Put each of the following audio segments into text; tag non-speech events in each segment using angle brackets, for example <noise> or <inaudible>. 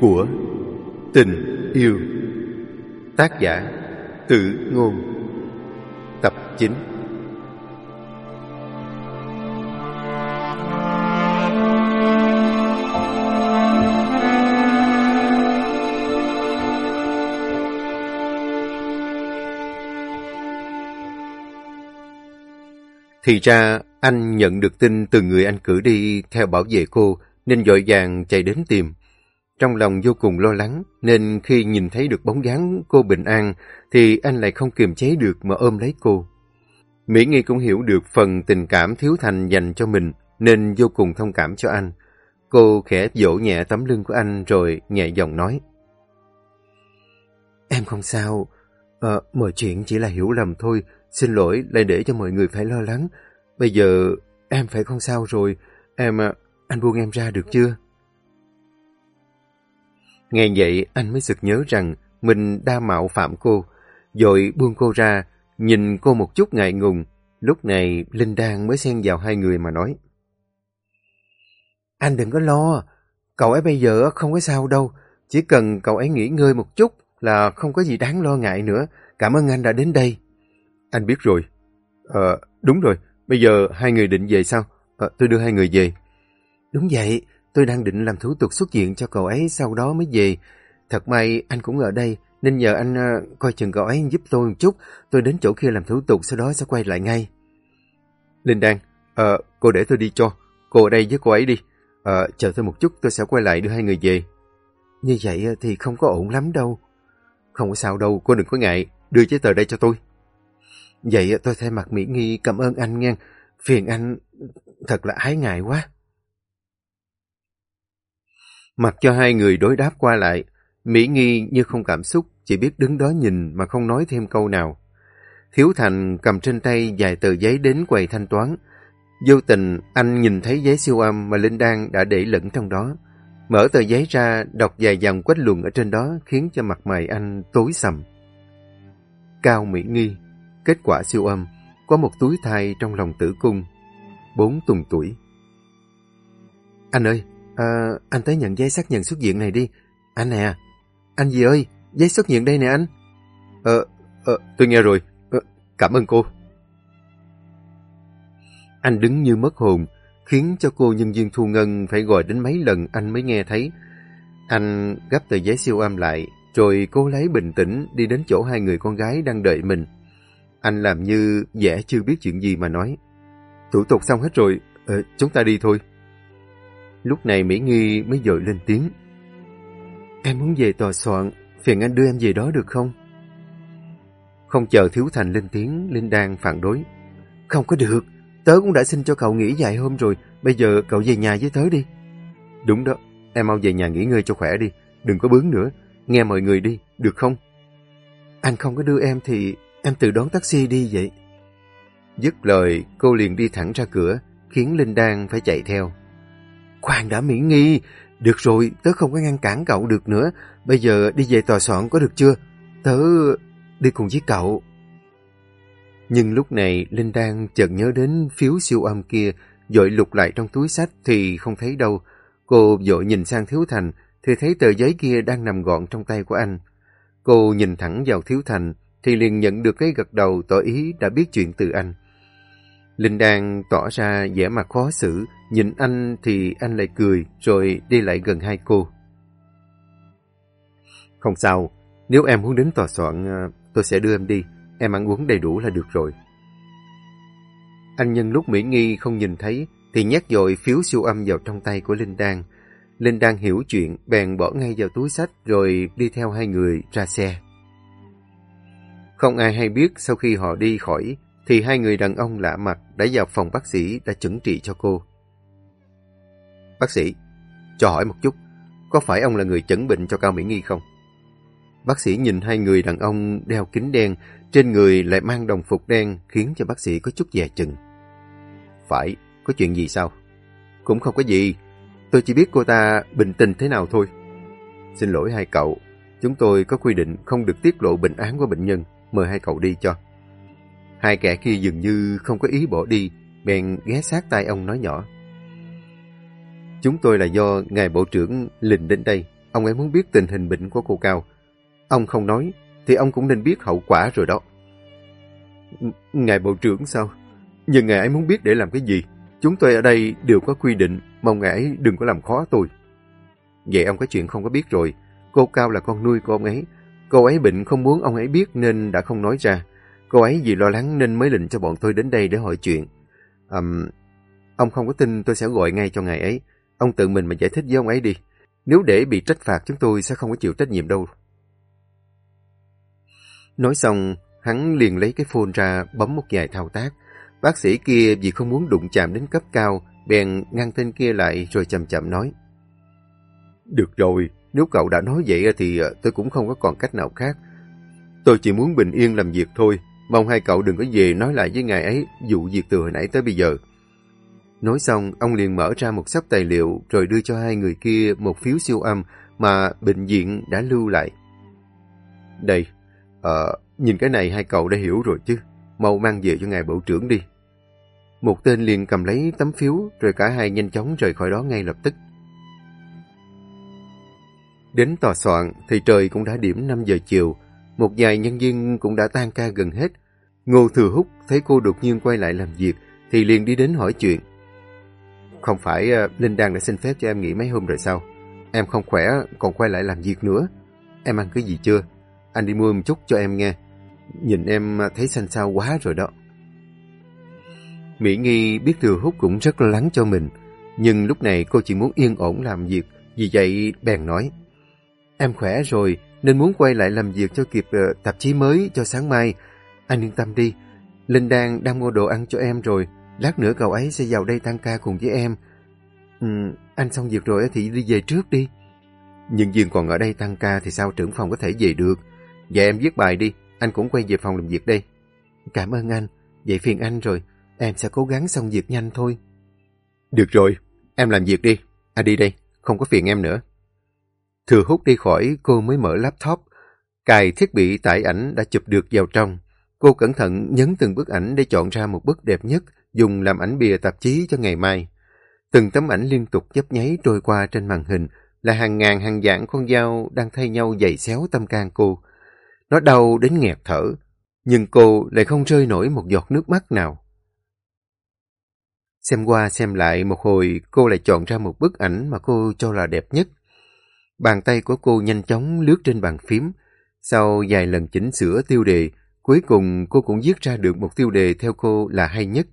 của tình yêu. Tác giả Tự Ngôn. Tập 9 Thì ra, anh nhận được tin từ người anh cử đi theo bảo vệ cô, nên dội vàng chạy đến tìm. Trong lòng vô cùng lo lắng nên khi nhìn thấy được bóng dáng cô bình an thì anh lại không kiềm chế được mà ôm lấy cô. Mỹ Nghi cũng hiểu được phần tình cảm thiếu thành dành cho mình nên vô cùng thông cảm cho anh. Cô khẽ vỗ nhẹ tấm lưng của anh rồi nhẹ giọng nói. Em không sao, à, mọi chuyện chỉ là hiểu lầm thôi, xin lỗi lại để cho mọi người phải lo lắng. Bây giờ em phải không sao rồi, em, à, anh buông em ra được chưa? Nghe vậy anh mới sực nhớ rằng mình đa mạo phạm cô, rồi buông cô ra, nhìn cô một chút ngại ngùng. Lúc này Linh Đan mới xen vào hai người mà nói. Anh đừng có lo, cậu ấy bây giờ không có sao đâu, chỉ cần cậu ấy nghỉ ngơi một chút là không có gì đáng lo ngại nữa. Cảm ơn anh đã đến đây. Anh biết rồi. Ờ, đúng rồi, bây giờ hai người định về sao? Ờ, tôi đưa hai người về. Đúng vậy, tôi đang định làm thủ tục xuất viện cho cậu ấy sau đó mới về. Thật may anh cũng ở đây, nên nhờ anh uh, coi chừng cậu ấy giúp tôi một chút. Tôi đến chỗ kia làm thủ tục, sau đó sẽ quay lại ngay. Linh Đan, uh, cô để tôi đi cho. Cô ở đây với cô ấy đi. Uh, chờ tôi một chút, tôi sẽ quay lại đưa hai người về. Như vậy thì không có ổn lắm đâu. Không có sao đâu, cô đừng có ngại. Đưa giấy tờ đây cho tôi. Vậy tôi thay mặt Mỹ Nghi cảm ơn anh nghe. Phiền anh thật là ái ngại quá. Mặc cho hai người đối đáp qua lại, Mỹ Nghi như không cảm xúc, chỉ biết đứng đó nhìn mà không nói thêm câu nào. Thiếu Thành cầm trên tay vài tờ giấy đến quầy thanh toán. Vô tình, anh nhìn thấy giấy siêu âm mà Linh Đan đã để lẫn trong đó. Mở tờ giấy ra, đọc vài dòng quách luận ở trên đó khiến cho mặt mày anh tối sầm. Cao Mỹ Nghi, kết quả siêu âm, có một túi thai trong lòng tử cung, bốn tuần tuổi. Anh ơi, À, anh tới nhận giấy xác nhận xuất viện này đi. Anh nè, anh gì ơi, giấy xuất viện đây nè anh. Ờ, ờ, tôi nghe rồi. Ờ, cảm ơn cô. Anh đứng như mất hồn, khiến cho cô nhân viên thu ngân phải gọi đến mấy lần anh mới nghe thấy. Anh gấp tờ giấy siêu âm lại, rồi cô lấy bình tĩnh đi đến chỗ hai người con gái đang đợi mình. Anh làm như vẻ chưa biết chuyện gì mà nói. Thủ tục xong hết rồi, ờ, chúng ta đi thôi. Lúc này Mỹ Nghi mới dội lên tiếng. Em muốn về tòa soạn, phiền anh đưa em về đó được không? Không chờ Thiếu Thành lên tiếng, Linh Đan phản đối. Không có được, tớ cũng đã xin cho cậu nghỉ vài hôm rồi, bây giờ cậu về nhà với tớ đi. Đúng đó, em mau về nhà nghỉ ngơi cho khỏe đi, đừng có bướng nữa, nghe mọi người đi, được không? Anh không có đưa em thì em tự đón taxi đi vậy. Dứt lời, cô liền đi thẳng ra cửa, khiến Linh Đan phải chạy theo. Khoan đã Mỹ Nghi, được rồi, tớ không có ngăn cản cậu được nữa. Bây giờ đi về tòa soạn có được chưa? Tớ đi cùng với cậu. Nhưng lúc này Linh đang chợt nhớ đến phiếu siêu âm kia, dội lục lại trong túi sách thì không thấy đâu. Cô dội nhìn sang Thiếu Thành thì thấy tờ giấy kia đang nằm gọn trong tay của anh. Cô nhìn thẳng vào Thiếu Thành thì liền nhận được cái gật đầu tỏ ý đã biết chuyện từ anh. Linh đang tỏ ra vẻ mặt khó xử, nhìn anh thì anh lại cười, rồi đi lại gần hai cô. Không sao, nếu em muốn đến tòa soạn, ờ, tôi sẽ đưa em đi. Em ăn uống đầy đủ là được rồi. Anh nhân lúc Mỹ Nghi không nhìn thấy, thì nhét dội phiếu siêu âm vào trong tay của Linh Đan. Linh Đan hiểu chuyện, bèn bỏ ngay vào túi sách rồi đi theo hai người ra xe. Không ai hay biết sau khi họ đi khỏi, thì hai người đàn ông lạ mặt đã vào phòng bác sĩ đã chuẩn trị cho cô. Bác sĩ, cho hỏi một chút, có phải ông là người chẩn bệnh cho Cao Mỹ Nghi không? Bác sĩ nhìn hai người đàn ông đeo kính đen, trên người lại mang đồng phục đen khiến cho bác sĩ có chút dè chừng. Phải, có chuyện gì sao? Cũng không có gì, tôi chỉ biết cô ta bình tình thế nào thôi. Xin lỗi hai cậu, chúng tôi có quy định không được tiết lộ bệnh án của bệnh nhân, mời hai cậu đi cho. Hai kẻ kia dường như không có ý bỏ đi, bèn ghé sát tay ông nói nhỏ. Chúng tôi là do Ngài Bộ trưởng lình đến đây. Ông ấy muốn biết tình hình bệnh của cô Cao. Ông không nói, thì ông cũng nên biết hậu quả rồi đó. Ngài Bộ trưởng sao? Nhưng Ngài ấy muốn biết để làm cái gì? Chúng tôi ở đây đều có quy định, mong Ngài ấy đừng có làm khó tôi. Vậy ông có chuyện không có biết rồi. Cô Cao là con nuôi của ông ấy. Cô ấy bệnh không muốn ông ấy biết nên đã không nói ra. Cô ấy vì lo lắng nên mới lệnh cho bọn tôi đến đây để hỏi chuyện. Um, ông không có tin tôi sẽ gọi ngay cho ngài ấy. Ông tự mình mà giải thích với ông ấy đi. Nếu để bị trách phạt chúng tôi sẽ không có chịu trách nhiệm đâu. Nói xong, hắn liền lấy cái phone ra bấm một vài thao tác. Bác sĩ kia vì không muốn đụng chạm đến cấp cao, bèn ngăn tên kia lại rồi chậm chậm nói. Được rồi, nếu cậu đã nói vậy thì ờ, tôi cũng không có còn cách nào khác. Tôi chỉ muốn bình yên làm việc thôi, mong hai cậu đừng có về nói lại với ngài ấy vụ việc từ hồi nãy tới bây giờ. Nói xong, ông liền mở ra một sắp tài liệu rồi đưa cho hai người kia một phiếu siêu âm mà bệnh viện đã lưu lại. Đây, ờ, nhìn cái này hai cậu đã hiểu rồi chứ. Mau mang về cho ngài bộ trưởng đi. Một tên liền cầm lấy tấm phiếu rồi cả hai nhanh chóng rời khỏi đó ngay lập tức. Đến tòa soạn thì trời cũng đã điểm 5 giờ chiều. Một vài nhân viên cũng đã tan ca gần hết. Ngô Thừa Húc thấy cô đột nhiên quay lại làm việc thì liền đi đến hỏi chuyện. Không phải ờ, Linh Đan đã xin phép cho em nghỉ mấy hôm rồi sao? Em không khỏe còn quay lại làm việc nữa. Em ăn cái gì chưa? Anh đi mua một chút cho em nghe. Nhìn em ờ, thấy xanh xao quá rồi đó. Mỹ Nghi biết Thừa Húc cũng rất lo lắng cho mình. Nhưng lúc này cô chỉ muốn yên ổn làm việc. Vì vậy bèn nói. Em khỏe rồi, nên muốn quay lại làm việc cho kịp uh, tạp chí mới cho sáng mai. Anh yên tâm đi, Linh Đan đang mua đồ ăn cho em rồi, lát nữa cậu ấy sẽ vào đây tăng ca cùng với em. Ừ, anh xong việc rồi thì đi về trước đi. Nhưng viên còn ở đây tăng ca thì sao trưởng phòng có thể về được? Vậy em viết bài đi, anh cũng quay về phòng làm việc đây. Cảm ơn anh, vậy phiền anh rồi, em sẽ cố gắng xong việc nhanh thôi. Được rồi, em làm việc đi, anh đi đây, không có phiền em nữa. Thừa hút đi khỏi, cô mới mở laptop. Cài thiết bị tải ảnh đã chụp được vào trong. Cô cẩn thận nhấn từng bức ảnh để chọn ra một bức đẹp nhất, dùng làm ảnh bìa tạp chí cho ngày mai. Từng tấm ảnh liên tục nhấp nháy trôi qua trên màn hình là hàng ngàn hàng dạng con dao đang thay nhau giày xéo tâm can cô. Nó đau đến nghẹt thở, nhưng cô lại không rơi nổi một giọt nước mắt nào. Xem qua xem lại một hồi, cô lại chọn ra một bức ảnh mà cô cho là đẹp nhất. Bàn tay của cô nhanh chóng lướt trên bàn phím. Sau vài lần chỉnh sửa tiêu đề, cuối cùng cô cũng viết ra được một tiêu đề theo cô là hay nhất.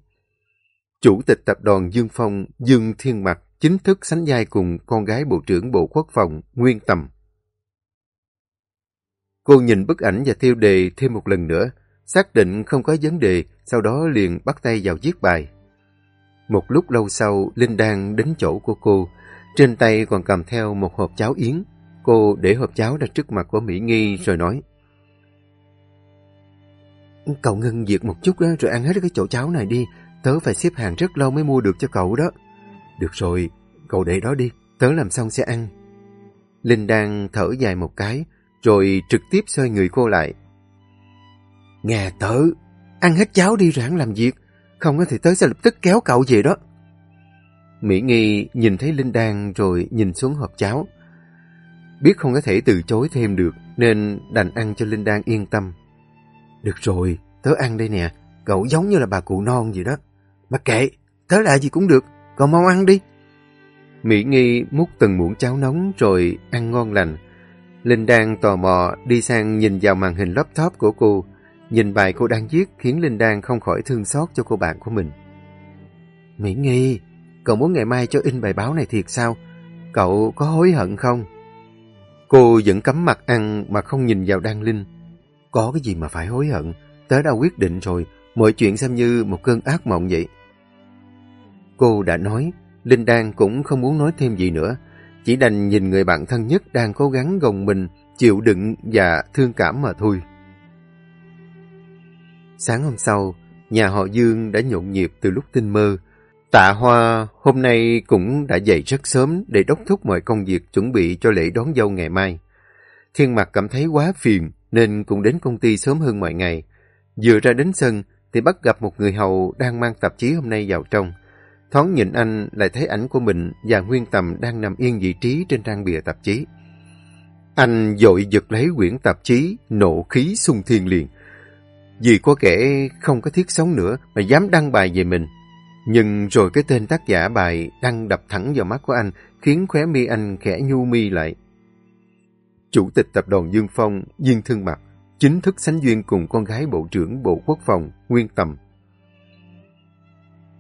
Chủ tịch tập đoàn Dương Phong, Dương Thiên Mặc chính thức sánh vai cùng con gái Bộ trưởng Bộ Quốc phòng Nguyên Tầm. Cô nhìn bức ảnh và tiêu đề thêm một lần nữa, xác định không có vấn đề, sau đó liền bắt tay vào viết bài. Một lúc lâu sau, Linh Đan đến chỗ của cô, trên tay còn cầm theo một hộp cháo yến. Cô để hộp cháo ra trước mặt của Mỹ Nghi rồi nói. Cậu ngưng việc một chút đó, rồi ăn hết cái chỗ cháo này đi. Tớ phải xếp hàng rất lâu mới mua được cho cậu đó. Được rồi, cậu để đó đi. Tớ làm xong sẽ ăn. Linh đang thở dài một cái, rồi trực tiếp xoay người cô lại. Nghe tớ, ăn hết cháo đi rồi làm việc. Không thì tớ sẽ lập tức kéo cậu về đó. Mỹ Nghi nhìn thấy Linh Đan rồi nhìn xuống hộp cháo. Biết không có thể từ chối thêm được nên đành ăn cho Linh Đan yên tâm. Được rồi, tớ ăn đây nè, cậu giống như là bà cụ non gì đó. Mà kệ, tớ lại gì cũng được, cậu mau ăn đi. Mỹ Nghi múc từng muỗng cháo nóng rồi ăn ngon lành. Linh Đan tò mò đi sang nhìn vào màn hình laptop của cô. Nhìn bài cô đang viết khiến Linh Đan không khỏi thương xót cho cô bạn của mình. Mỹ Nghi, Cậu muốn ngày mai cho in bài báo này thiệt sao? Cậu có hối hận không? Cô vẫn cắm mặt ăn mà không nhìn vào Đan Linh. Có cái gì mà phải hối hận? Tớ đã quyết định rồi, mọi chuyện xem như một cơn ác mộng vậy. Cô đã nói, Linh Đan cũng không muốn nói thêm gì nữa. Chỉ đành nhìn người bạn thân nhất đang cố gắng gồng mình, chịu đựng và thương cảm mà thôi. Sáng hôm sau, nhà họ Dương đã nhộn nhịp từ lúc tinh mơ. Tạ Hoa hôm nay cũng đã dậy rất sớm để đốc thúc mọi công việc chuẩn bị cho lễ đón dâu ngày mai. Thiên mặc cảm thấy quá phiền nên cũng đến công ty sớm hơn mọi ngày. Vừa ra đến sân thì bắt gặp một người hầu đang mang tạp chí hôm nay vào trong. Thoáng nhìn anh lại thấy ảnh của mình và Nguyên Tầm đang nằm yên vị trí trên trang bìa tạp chí. Anh dội giật lấy quyển tạp chí, nộ khí sung thiên liền. Vì có kẻ không có thiết sống nữa mà dám đăng bài về mình. Nhưng rồi cái tên tác giả bài đăng đập thẳng vào mắt của anh khiến khóe mi anh khẽ nhu mi lại. Chủ tịch tập đoàn Dương Phong, Duyên Thương Mặt, chính thức sánh duyên cùng con gái Bộ trưởng Bộ Quốc phòng, Nguyên Tầm.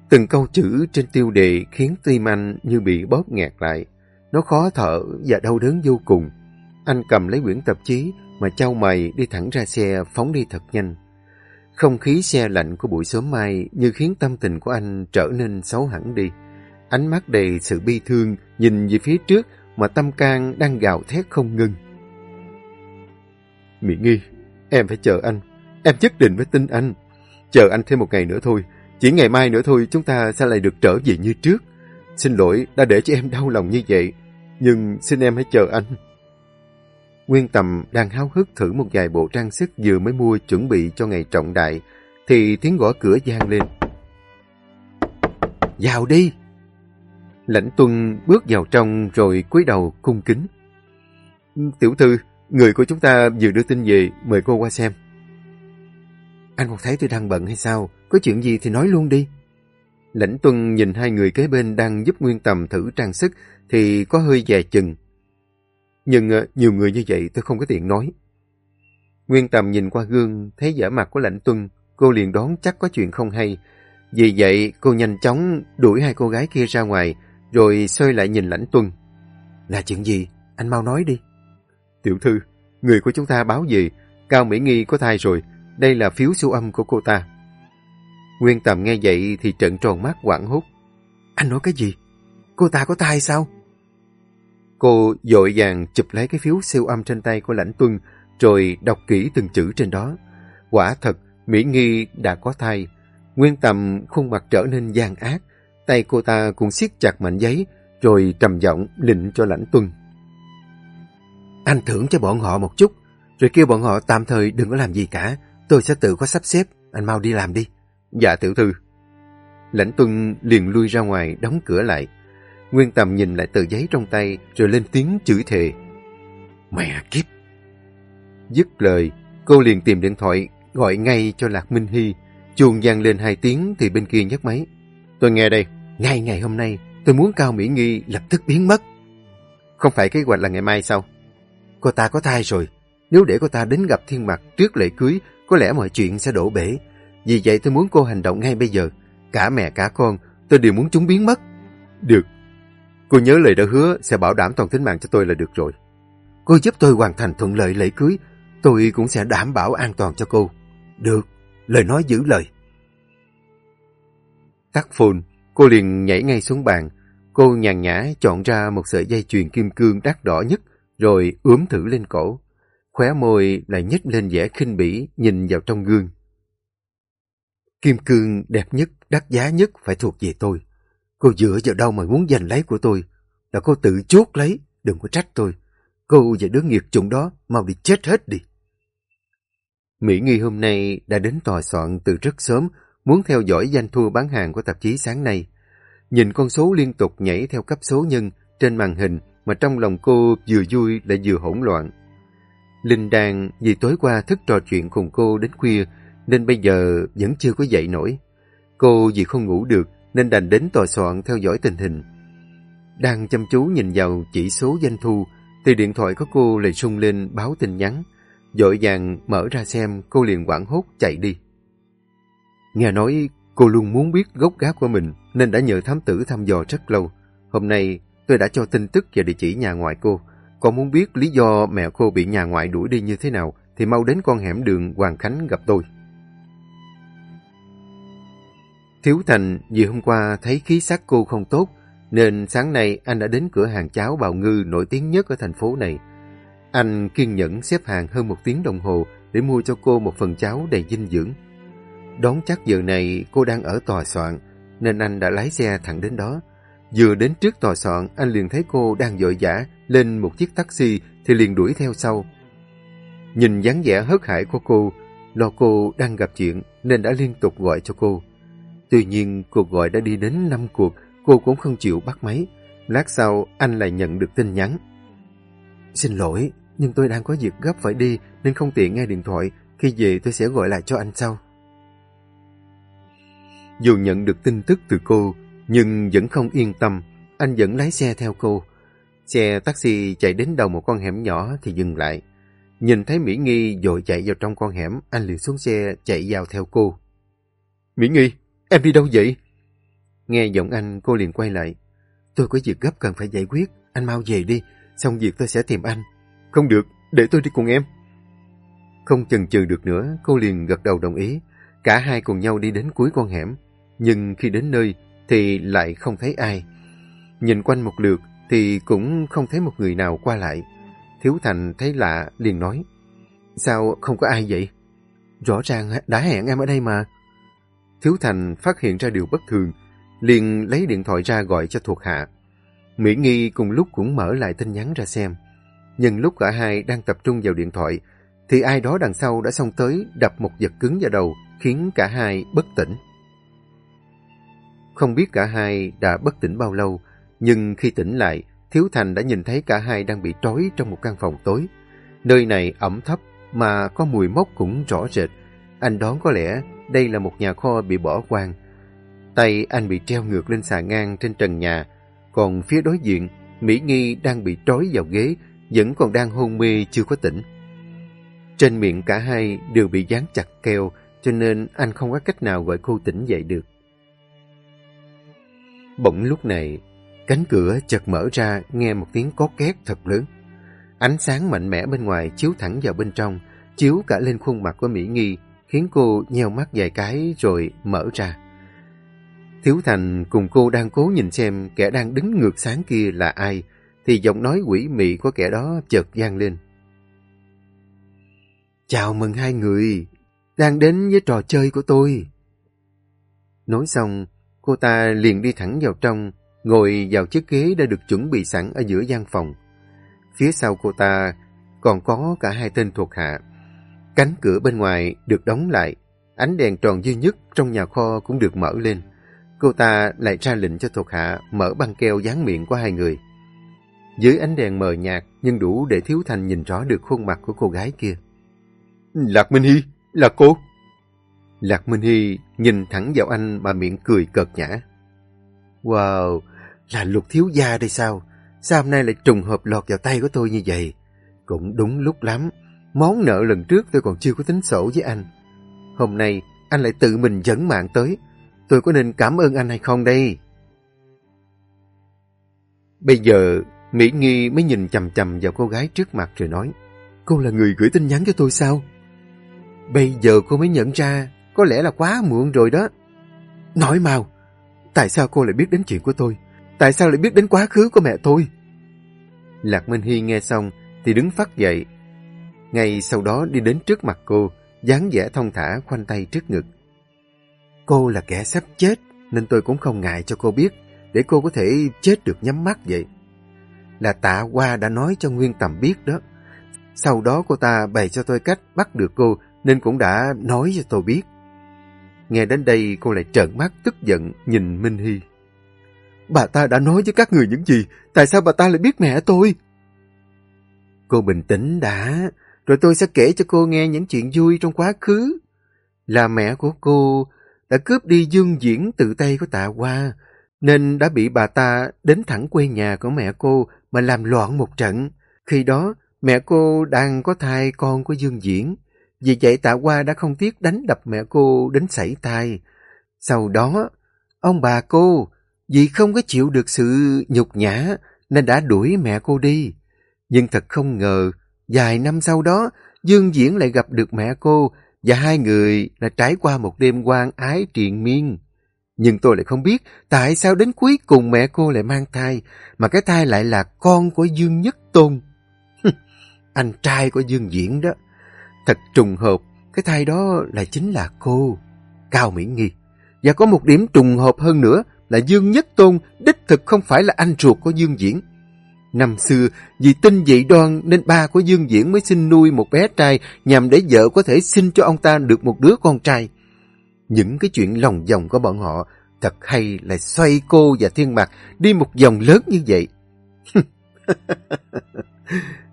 Từng câu chữ trên tiêu đề khiến tim anh như bị bóp nghẹt lại. Nó khó thở và đau đớn vô cùng. Anh cầm lấy quyển tạp chí mà trao mày đi thẳng ra xe phóng đi thật nhanh. Không khí xe lạnh của buổi sớm mai như khiến tâm tình của anh trở nên xấu hẳn đi. Ánh mắt đầy sự bi thương nhìn về phía trước mà tâm can đang gào thét không ngừng. Mỹ Nghi, em phải chờ anh. Em nhất định phải tin anh. Chờ anh thêm một ngày nữa thôi. Chỉ ngày mai nữa thôi chúng ta sẽ lại được trở về như trước. Xin lỗi đã để cho em đau lòng như vậy. Nhưng xin em hãy chờ anh. Nguyên Tầm đang háo hức thử một vài bộ trang sức vừa mới mua chuẩn bị cho ngày trọng đại, thì tiếng gõ cửa gian lên. Vào đi! Lãnh Tuân bước vào trong rồi cúi đầu cung kính. Tiểu thư, người của chúng ta vừa đưa tin về, mời cô qua xem. Anh không thấy tôi đang bận hay sao? Có chuyện gì thì nói luôn đi. Lãnh Tuân nhìn hai người kế bên đang giúp Nguyên Tầm thử trang sức thì có hơi dè chừng. Nhưng ờ, nhiều người như vậy tôi không có tiện nói. Nguyên Tầm nhìn qua gương, thấy vẻ mặt của Lãnh Tuân, cô liền đoán chắc có chuyện không hay. Vì vậy, cô nhanh chóng đuổi hai cô gái kia ra ngoài, rồi xoay lại nhìn Lãnh Tuân. Là chuyện gì? Anh mau nói đi. Tiểu thư, người của chúng ta báo gì? Cao Mỹ Nghi có thai rồi. Đây là phiếu siêu âm của cô ta. Nguyên Tầm nghe vậy thì trận tròn mắt quảng hút. Anh nói cái gì? Cô ta có thai sao? Cô dội vàng chụp lấy cái phiếu siêu âm trên tay của lãnh tuân, rồi đọc kỹ từng chữ trên đó. Quả thật, Mỹ Nghi đã có thai. Nguyên Tầm khuôn mặt trở nên gian ác. Tay cô ta cũng siết chặt mảnh giấy, rồi trầm giọng lịnh cho lãnh tuân. Anh thưởng cho bọn họ một chút, rồi kêu bọn họ tạm thời đừng có làm gì cả. Tôi sẽ tự có sắp xếp, anh mau đi làm đi. Dạ tiểu thư. Lãnh tuân liền lui ra ngoài, đóng cửa lại. Nguyên Tầm nhìn lại tờ giấy trong tay rồi lên tiếng chửi thề. Mẹ kiếp! Dứt lời, cô liền tìm điện thoại gọi ngay cho Lạc Minh Hy. Chuông vang lên hai tiếng thì bên kia nhấc máy. Tôi nghe đây, ngay ngày hôm nay tôi muốn Cao Mỹ Nghi lập tức biến mất. Không phải kế hoạch là ngày mai sao? Cô ta có thai rồi. Nếu để cô ta đến gặp thiên mặt trước lễ cưới, có lẽ mọi chuyện sẽ đổ bể. Vì vậy tôi muốn cô hành động ngay bây giờ. Cả mẹ cả con, tôi đều muốn chúng biến mất. Được, Cô nhớ lời đã hứa sẽ bảo đảm toàn tính mạng cho tôi là được rồi. Cô giúp tôi hoàn thành thuận lợi lễ cưới, tôi cũng sẽ đảm bảo an toàn cho cô. Được, lời nói giữ lời. Tắt phone, cô liền nhảy ngay xuống bàn. Cô nhàn nhã chọn ra một sợi dây chuyền kim cương đắt đỏ nhất, rồi ướm thử lên cổ. Khóe môi lại nhếch lên vẻ khinh bỉ nhìn vào trong gương. Kim cương đẹp nhất, đắt giá nhất phải thuộc về tôi. Cô dựa vào đâu mà muốn giành lấy của tôi? Là cô tự chốt lấy, đừng có trách tôi. Cô và đứa nghiệt chủng đó mau đi chết hết đi. Mỹ Nghi hôm nay đã đến tòa soạn từ rất sớm, muốn theo dõi doanh thu bán hàng của tạp chí sáng nay. Nhìn con số liên tục nhảy theo cấp số nhân trên màn hình mà trong lòng cô vừa vui lại vừa hỗn loạn. Linh đang vì tối qua thức trò chuyện cùng cô đến khuya nên bây giờ vẫn chưa có dậy nổi. Cô vì không ngủ được nên đành đến tòa soạn theo dõi tình hình. Đang chăm chú nhìn vào chỉ số doanh thu, thì điện thoại của cô lại sung lên báo tin nhắn. Dội vàng mở ra xem, cô liền quảng hốt chạy đi. Nghe nói cô luôn muốn biết gốc gác của mình nên đã nhờ thám tử thăm dò rất lâu. Hôm nay tôi đã cho tin tức và địa chỉ nhà ngoại cô con muốn biết lý do mẹ cô bị nhà ngoại đuổi đi như thế nào thì mau đến con hẻm đường Hoàng Khánh gặp tôi. Thiếu Thành vì hôm qua thấy khí sắc cô không tốt, nên sáng nay anh đã đến cửa hàng cháo bào ngư nổi tiếng nhất ở thành phố này. Anh kiên nhẫn xếp hàng hơn một tiếng đồng hồ để mua cho cô một phần cháo đầy dinh dưỡng. Đón chắc giờ này cô đang ở tòa soạn, nên anh đã lái xe thẳng đến đó. Vừa đến trước tòa soạn, anh liền thấy cô đang dội dã lên một chiếc taxi thì liền đuổi theo sau. Nhìn dáng vẻ hớt hải của cô, lo cô đang gặp chuyện nên đã liên tục gọi cho cô. Tuy nhiên cuộc gọi đã đi đến 5 cuộc, cô cũng không chịu bắt máy. Lát sau anh lại nhận được tin nhắn. Xin lỗi, nhưng tôi đang có việc gấp phải đi nên không tiện nghe điện thoại. Khi về tôi sẽ gọi lại cho anh sau. Dù nhận được tin tức từ cô, nhưng vẫn không yên tâm. Anh vẫn lái xe theo cô. Xe taxi chạy đến đầu một con hẻm nhỏ thì dừng lại. Nhìn thấy Mỹ Nghi dội chạy vào trong con hẻm, anh liền xuống xe chạy vào theo cô. Mỹ Nghi, em đi đâu vậy? Nghe giọng anh, cô liền quay lại. Tôi có việc gấp cần phải giải quyết, anh mau về đi, xong việc tôi sẽ tìm anh. Không được, để tôi đi cùng em. Không chần chừ được nữa, cô liền gật đầu đồng ý. Cả hai cùng nhau đi đến cuối con hẻm. Nhưng khi đến nơi thì lại không thấy ai. Nhìn quanh một lượt thì cũng không thấy một người nào qua lại. Thiếu Thành thấy lạ liền nói. Sao không có ai vậy? Rõ ràng đã hẹn em ở đây mà. Thiếu Thành phát hiện ra điều bất thường, liền lấy điện thoại ra gọi cho thuộc hạ. Mỹ Nghi cùng lúc cũng mở lại tin nhắn ra xem. Nhưng lúc cả hai đang tập trung vào điện thoại, thì ai đó đằng sau đã xông tới đập một vật cứng vào đầu, khiến cả hai bất tỉnh. Không biết cả hai đã bất tỉnh bao lâu, nhưng khi tỉnh lại, Thiếu Thành đã nhìn thấy cả hai đang bị trói trong một căn phòng tối. Nơi này ẩm thấp mà có mùi mốc cũng rõ rệt. Anh đoán có lẽ đây là một nhà kho bị bỏ hoang Tay anh bị treo ngược lên xà ngang trên trần nhà, còn phía đối diện, Mỹ Nghi đang bị trói vào ghế, vẫn còn đang hôn mê chưa có tỉnh. Trên miệng cả hai đều bị dán chặt keo, cho nên anh không có cách nào gọi cô tỉnh dậy được. Bỗng lúc này, cánh cửa chợt mở ra nghe một tiếng có két thật lớn. Ánh sáng mạnh mẽ bên ngoài chiếu thẳng vào bên trong, chiếu cả lên khuôn mặt của Mỹ Nghi, khiến cô nheo mắt vài cái rồi mở ra. Thiếu Thành cùng cô đang cố nhìn xem kẻ đang đứng ngược sáng kia là ai, thì giọng nói quỷ mị của kẻ đó chợt gian lên. Chào mừng hai người, đang đến với trò chơi của tôi. Nói xong, cô ta liền đi thẳng vào trong, ngồi vào chiếc ghế đã được chuẩn bị sẵn ở giữa gian phòng. Phía sau cô ta còn có cả hai tên thuộc hạ. Cánh cửa bên ngoài được đóng lại, ánh đèn tròn duy nhất trong nhà kho cũng được mở lên. Cô ta lại ra lệnh cho thuộc hạ mở băng keo dán miệng của hai người. Dưới ánh đèn mờ nhạt nhưng đủ để Thiếu Thành nhìn rõ được khuôn mặt của cô gái kia. Lạc Minh Hy, là cô. Lạc Minh Hy nhìn thẳng vào anh mà miệng cười cợt nhã. Wow, là lục thiếu gia đây sao? Sao hôm nay lại trùng hợp lọt vào tay của tôi như vậy? Cũng đúng lúc lắm. Món nợ lần trước tôi còn chưa có tính sổ với anh. Hôm nay anh lại tự mình dẫn mạng tới. Tôi có nên cảm ơn anh hay không đây? Bây giờ, Mỹ Nghi mới nhìn chầm chầm vào cô gái trước mặt rồi nói Cô là người gửi tin nhắn cho tôi sao? Bây giờ cô mới nhận ra, có lẽ là quá muộn rồi đó. Nói mau, tại sao cô lại biết đến chuyện của tôi? Tại sao lại biết đến quá khứ của mẹ tôi? Lạc Minh Hy nghe xong thì đứng phát dậy. Ngay sau đó đi đến trước mặt cô, dáng vẻ thông thả khoanh tay trước ngực. Cô là kẻ sắp chết nên tôi cũng không ngại cho cô biết để cô có thể chết được nhắm mắt vậy. Là tạ qua đã nói cho Nguyên Tầm biết đó. Sau đó cô ta bày cho tôi cách bắt được cô nên cũng đã nói cho tôi biết. Nghe đến đây cô lại trợn mắt tức giận nhìn Minh Hy. Bà ta đã nói với các người những gì? Tại sao bà ta lại biết mẹ tôi? Cô bình tĩnh đã, rồi tôi sẽ kể cho cô nghe những chuyện vui trong quá khứ. Là mẹ của cô đã cướp đi dương diễn tự tay của tạ hoa, nên đã bị bà ta đến thẳng quê nhà của mẹ cô mà làm loạn một trận. Khi đó, mẹ cô đang có thai con của Dương Diễn. Vì vậy tạ hoa đã không tiếc đánh đập mẹ cô đến sảy tai. Sau đó, ông bà cô vì không có chịu được sự nhục nhã nên đã đuổi mẹ cô đi. Nhưng thật không ngờ, vài năm sau đó, Dương Diễn lại gặp được mẹ cô và hai người đã trải qua một đêm quan ái triền miên. Nhưng tôi lại không biết tại sao đến cuối cùng mẹ cô lại mang thai, mà cái thai lại là con của Dương Nhất Tôn. Anh trai của Dương Diễn đó. Thật trùng hợp, cái thai đó lại chính là cô, Cao Mỹ Nghi. Và có một điểm trùng hợp hơn nữa là Dương Nhất Tôn đích thực không phải là anh ruột của Dương Diễn. Năm xưa, vì tin dị đoan nên ba của Dương Diễn mới xin nuôi một bé trai nhằm để vợ có thể sinh cho ông ta được một đứa con trai. những cái chuyện lòng vòng của bọn họ thật hay là xoay cô và thiên mặt đi một vòng lớn như vậy. <laughs>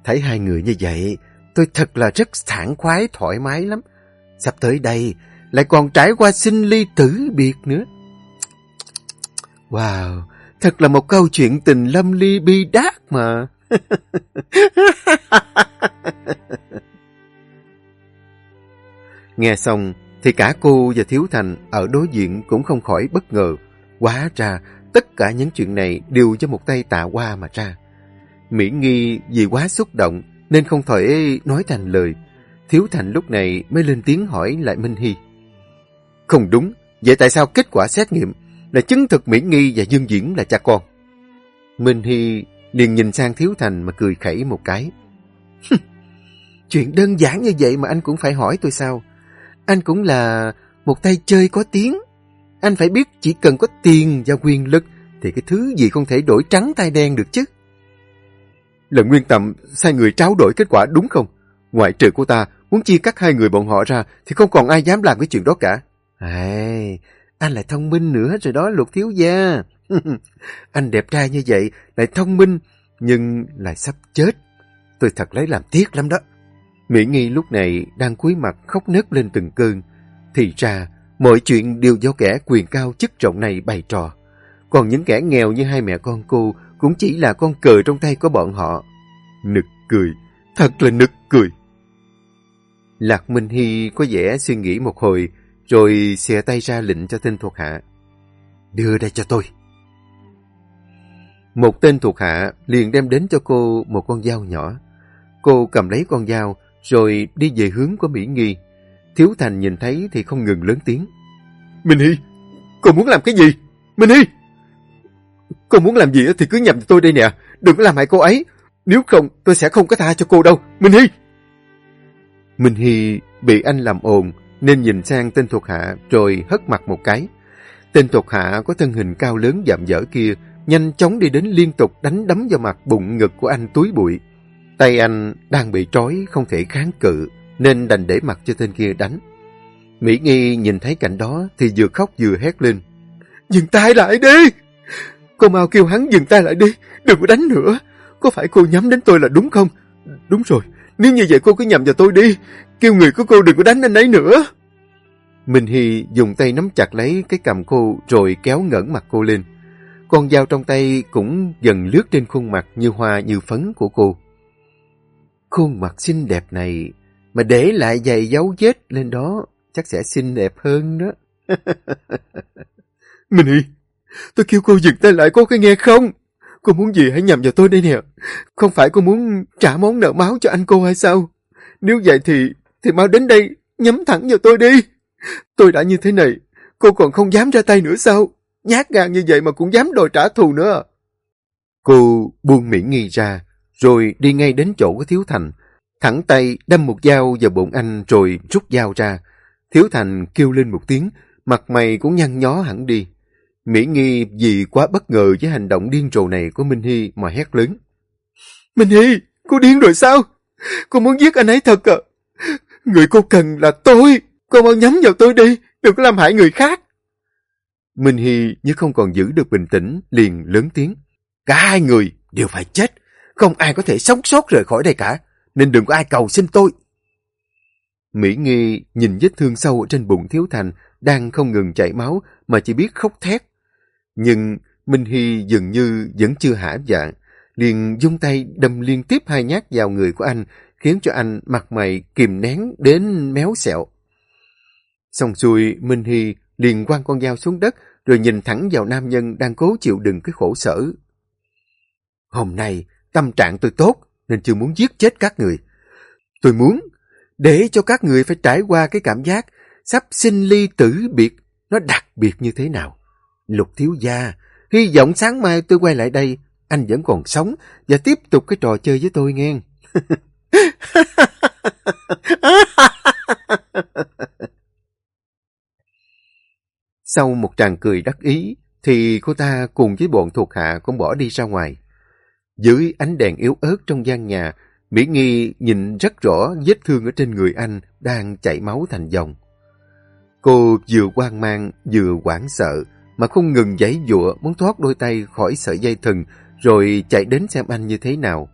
Thấy hai người như vậy, tôi thật là rất thẳng khoái, thoải mái lắm. Sắp tới đây, lại còn trải qua sinh ly tử biệt nữa. Wow, thật là một câu chuyện tình lâm ly bi đát mà. <laughs> Nghe xong, thì cả cô và Thiếu Thành ở đối diện cũng không khỏi bất ngờ. Quá ra, tất cả những chuyện này đều do một tay tạ qua mà ra. Mỹ Nghi vì quá xúc động nên không thể nói thành lời. Thiếu Thành lúc này mới lên tiếng hỏi lại Minh Hy. Không đúng, vậy tại sao kết quả xét nghiệm là chứng thực Mỹ Nghi và Dương Diễn là cha con? Minh Hy liền nhìn sang Thiếu Thành mà cười khẩy một cái. Chuyện đơn giản như vậy mà anh cũng phải hỏi tôi sao? Anh cũng là một tay chơi có tiếng. Anh phải biết chỉ cần có tiền và quyền lực thì cái thứ gì không thể đổi trắng tay đen được chứ. Lần nguyên tầm sai người tráo đổi kết quả đúng không? Ngoại trừ cô ta muốn chia cắt hai người bọn họ ra thì không còn ai dám làm cái chuyện đó cả. À, anh lại thông minh nữa rồi đó lục thiếu gia. <laughs> anh đẹp trai như vậy, lại thông minh, nhưng lại sắp chết. Tôi thật lấy làm tiếc lắm đó. Mỹ Nghi lúc này đang cúi mặt khóc nấc lên từng cơn. Thì ra, mọi chuyện đều do kẻ quyền cao chức trọng này bày trò. Còn những kẻ nghèo như hai mẹ con cô cũng chỉ là con cờ trong tay của bọn họ. Nực cười, thật là nực cười. Lạc Minh Hy có vẻ suy nghĩ một hồi, rồi xìa tay ra lệnh cho tên thuộc hạ. Đưa đây cho tôi. Một tên thuộc hạ liền đem đến cho cô một con dao nhỏ. Cô cầm lấy con dao, rồi đi về hướng của Mỹ Nghi. Thiếu Thành nhìn thấy thì không ngừng lớn tiếng. Minh Hy, cô muốn làm cái gì? Minh Hy! Cô muốn làm gì thì cứ nhầm tôi đây nè, đừng có làm hại cô ấy. Nếu không, tôi sẽ không có tha cho cô đâu. Minh Hy! Minh Hy bị anh làm ồn, nên nhìn sang tên thuộc hạ rồi hất mặt một cái. Tên thuộc hạ có thân hình cao lớn dạm dở kia, nhanh chóng đi đến liên tục đánh đấm vào mặt bụng ngực của anh túi bụi. Tay anh đang bị trói không thể kháng cự, nên đành để mặt cho tên kia đánh. Mỹ Nghi nhìn thấy cảnh đó thì vừa khóc vừa hét lên. Dừng tay lại đi! Cô mau kêu hắn dừng tay lại đi, đừng có đánh nữa. Có phải cô nhắm đến tôi là đúng không? Đúng rồi, nếu như vậy cô cứ nhầm vào tôi đi, kêu người của cô đừng có đánh anh ấy nữa. Minh Hy dùng tay nắm chặt lấy cái cầm cô rồi kéo ngẩn mặt cô lên. Con dao trong tay cũng dần lướt trên khuôn mặt như hoa như phấn của cô. Khuôn mặt xinh đẹp này mà để lại giày dấu vết lên đó chắc sẽ xinh đẹp hơn đó. <laughs> Minh Hy, tôi kêu cô dừng tay lại có cái nghe không? Cô muốn gì hãy nhầm vào tôi đây nè. Không phải cô muốn trả món nợ máu cho anh cô hay sao? Nếu vậy thì, thì mau đến đây, nhắm thẳng vào tôi đi. Tôi đã như thế này, cô còn không dám ra tay nữa sao? Nhát gan như vậy mà cũng dám đòi trả thù nữa. Cô buông miễn nghi ra, rồi đi ngay đến chỗ của Thiếu Thành. Thẳng tay đâm một dao vào bụng anh rồi rút dao ra. Thiếu Thành kêu lên một tiếng, mặt mày cũng nhăn nhó hẳn đi. Mỹ Nghi vì quá bất ngờ với hành động điên rồ này của Minh Hy mà hét lớn. Minh Hy, cô điên rồi sao? Cô muốn giết anh ấy thật à? Người cô cần là tôi. Cô mau nhắm vào tôi đi, đừng có làm hại người khác. Minh Hy như không còn giữ được bình tĩnh, liền lớn tiếng. Cả hai người đều phải chết. Không ai có thể sống sót rời khỏi đây cả. Nên đừng có ai cầu xin tôi. Mỹ Nghi nhìn vết thương sâu trên bụng Thiếu Thành đang không ngừng chảy máu mà chỉ biết khóc thét. Nhưng Minh Hy dường như vẫn chưa hả dạng, liền dung tay đâm liên tiếp hai nhát vào người của anh, khiến cho anh mặt mày kìm nén đến méo xẹo. Xong xuôi, Minh Hy liền quăng con dao xuống đất, rồi nhìn thẳng vào nam nhân đang cố chịu đựng cái khổ sở. Hôm nay, tâm trạng tôi tốt, nên chưa muốn giết chết các người. Tôi muốn, để cho các người phải trải qua cái cảm giác sắp sinh ly tử biệt, nó đặc biệt như thế nào. Lục thiếu gia, hy vọng sáng mai tôi quay lại đây, anh vẫn còn sống và tiếp tục cái trò chơi với tôi nghe. <laughs> <laughs> Sau một tràng cười đắc ý, thì cô ta cùng với bọn thuộc hạ cũng bỏ đi ra ngoài. Dưới ánh đèn yếu ớt trong gian nhà, Mỹ Nghi nhìn rất rõ vết thương ở trên người anh đang chảy máu thành dòng. Cô vừa hoang mang, vừa hoảng sợ, mà không ngừng giãy dụa muốn thoát đôi tay khỏi sợi dây thừng rồi chạy đến xem anh như thế nào.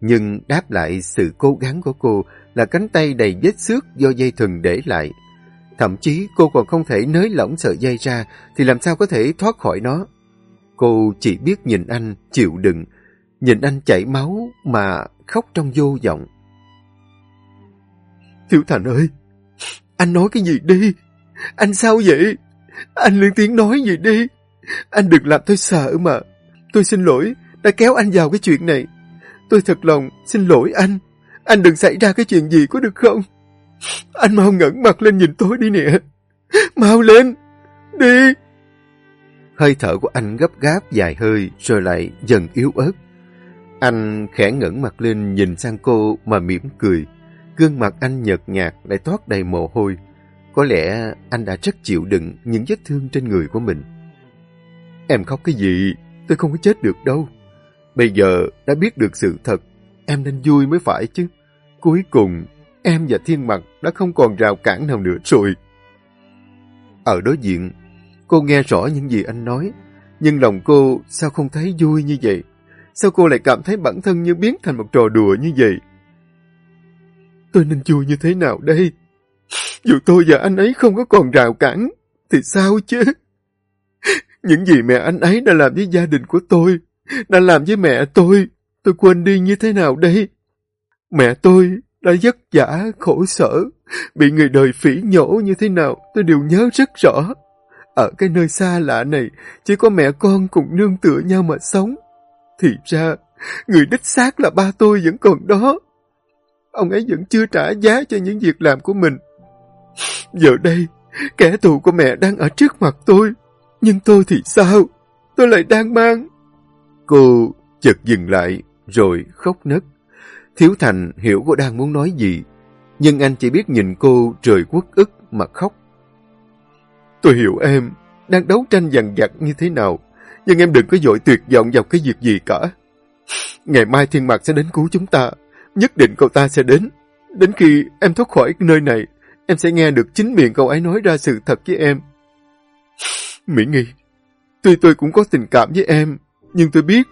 Nhưng đáp lại sự cố gắng của cô là cánh tay đầy vết xước do dây thừng để lại. Thậm chí cô còn không thể nới lỏng sợi dây ra thì làm sao có thể thoát khỏi nó. Cô chỉ biết nhìn anh chịu đựng, nhìn anh chảy máu mà khóc trong vô vọng. Thiếu Thành ơi, anh nói cái gì đi? Anh sao vậy? Anh lên tiếng nói gì đi? Anh đừng làm tôi sợ mà. Tôi xin lỗi, đã kéo anh vào cái chuyện này. Tôi thật lòng xin lỗi anh. Anh đừng xảy ra cái chuyện gì có được không? Anh mau ngẩng mặt lên nhìn tôi đi nè. Mau lên, đi. Hơi thở của anh gấp gáp dài hơi rồi lại dần yếu ớt. Anh khẽ ngẩng mặt lên nhìn sang cô mà mỉm cười. Gương mặt anh nhợt nhạt lại toát đầy mồ hôi. Có lẽ anh đã rất chịu đựng những vết thương trên người của mình. Em khóc cái gì? Tôi không có chết được đâu. Bây giờ đã biết được sự thật, em nên vui mới phải chứ. Cuối cùng, em và Thiên Mặt đã không còn rào cản nào nữa rồi. Ở đối diện, cô nghe rõ những gì anh nói, nhưng lòng cô sao không thấy vui như vậy? Sao cô lại cảm thấy bản thân như biến thành một trò đùa như vậy? Tôi nên vui như thế nào đây? Dù tôi và anh ấy không có còn rào cản, thì sao chứ? Những gì mẹ anh ấy đã làm với gia đình của tôi, đã làm với mẹ tôi, tôi quên đi như thế nào đây? Mẹ tôi đã vất vả, khổ sở, bị người đời phỉ nhổ như thế nào, tôi đều nhớ rất rõ. Ở cái nơi xa lạ này, chỉ có mẹ con cùng nương tựa nhau mà sống. Thì ra, người đích xác là ba tôi vẫn còn đó. Ông ấy vẫn chưa trả giá cho những việc làm của mình. Giờ đây, kẻ thù của mẹ đang ở trước mặt tôi. Nhưng tôi thì sao? Tôi lại đang mang. Cô chợt dừng lại, rồi khóc nấc. Thiếu Thành hiểu cô đang muốn nói gì, nhưng anh chỉ biết nhìn cô trời quốc ức mà khóc. Tôi hiểu em, đang đấu tranh dằn vặt như thế nào, nhưng em đừng có dội tuyệt vọng vào cái việc gì cả. Ngày mai thiên mạc sẽ đến cứu chúng ta, nhất định cậu ta sẽ đến. Đến khi em thoát khỏi nơi này, em sẽ nghe được chính miệng cậu ấy nói ra sự thật với em. Mỹ Nghi, tuy tôi cũng có tình cảm với em, nhưng tôi biết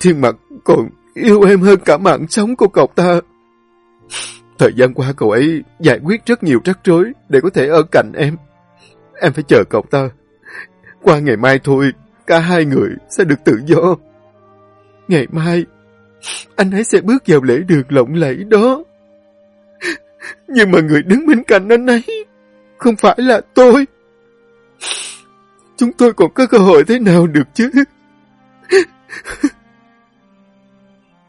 thiên mặt còn yêu em hơn cả mạng sống của cậu ta. Thời gian qua cậu ấy giải quyết rất nhiều rắc rối để có thể ở cạnh em. Em phải chờ cậu ta. Qua ngày mai thôi, cả hai người sẽ được tự do. Ngày mai, anh ấy sẽ bước vào lễ đường lộng lẫy đó. Nhưng mà người đứng bên cạnh anh ấy không phải là tôi. Chúng tôi còn có cơ hội thế nào được chứ?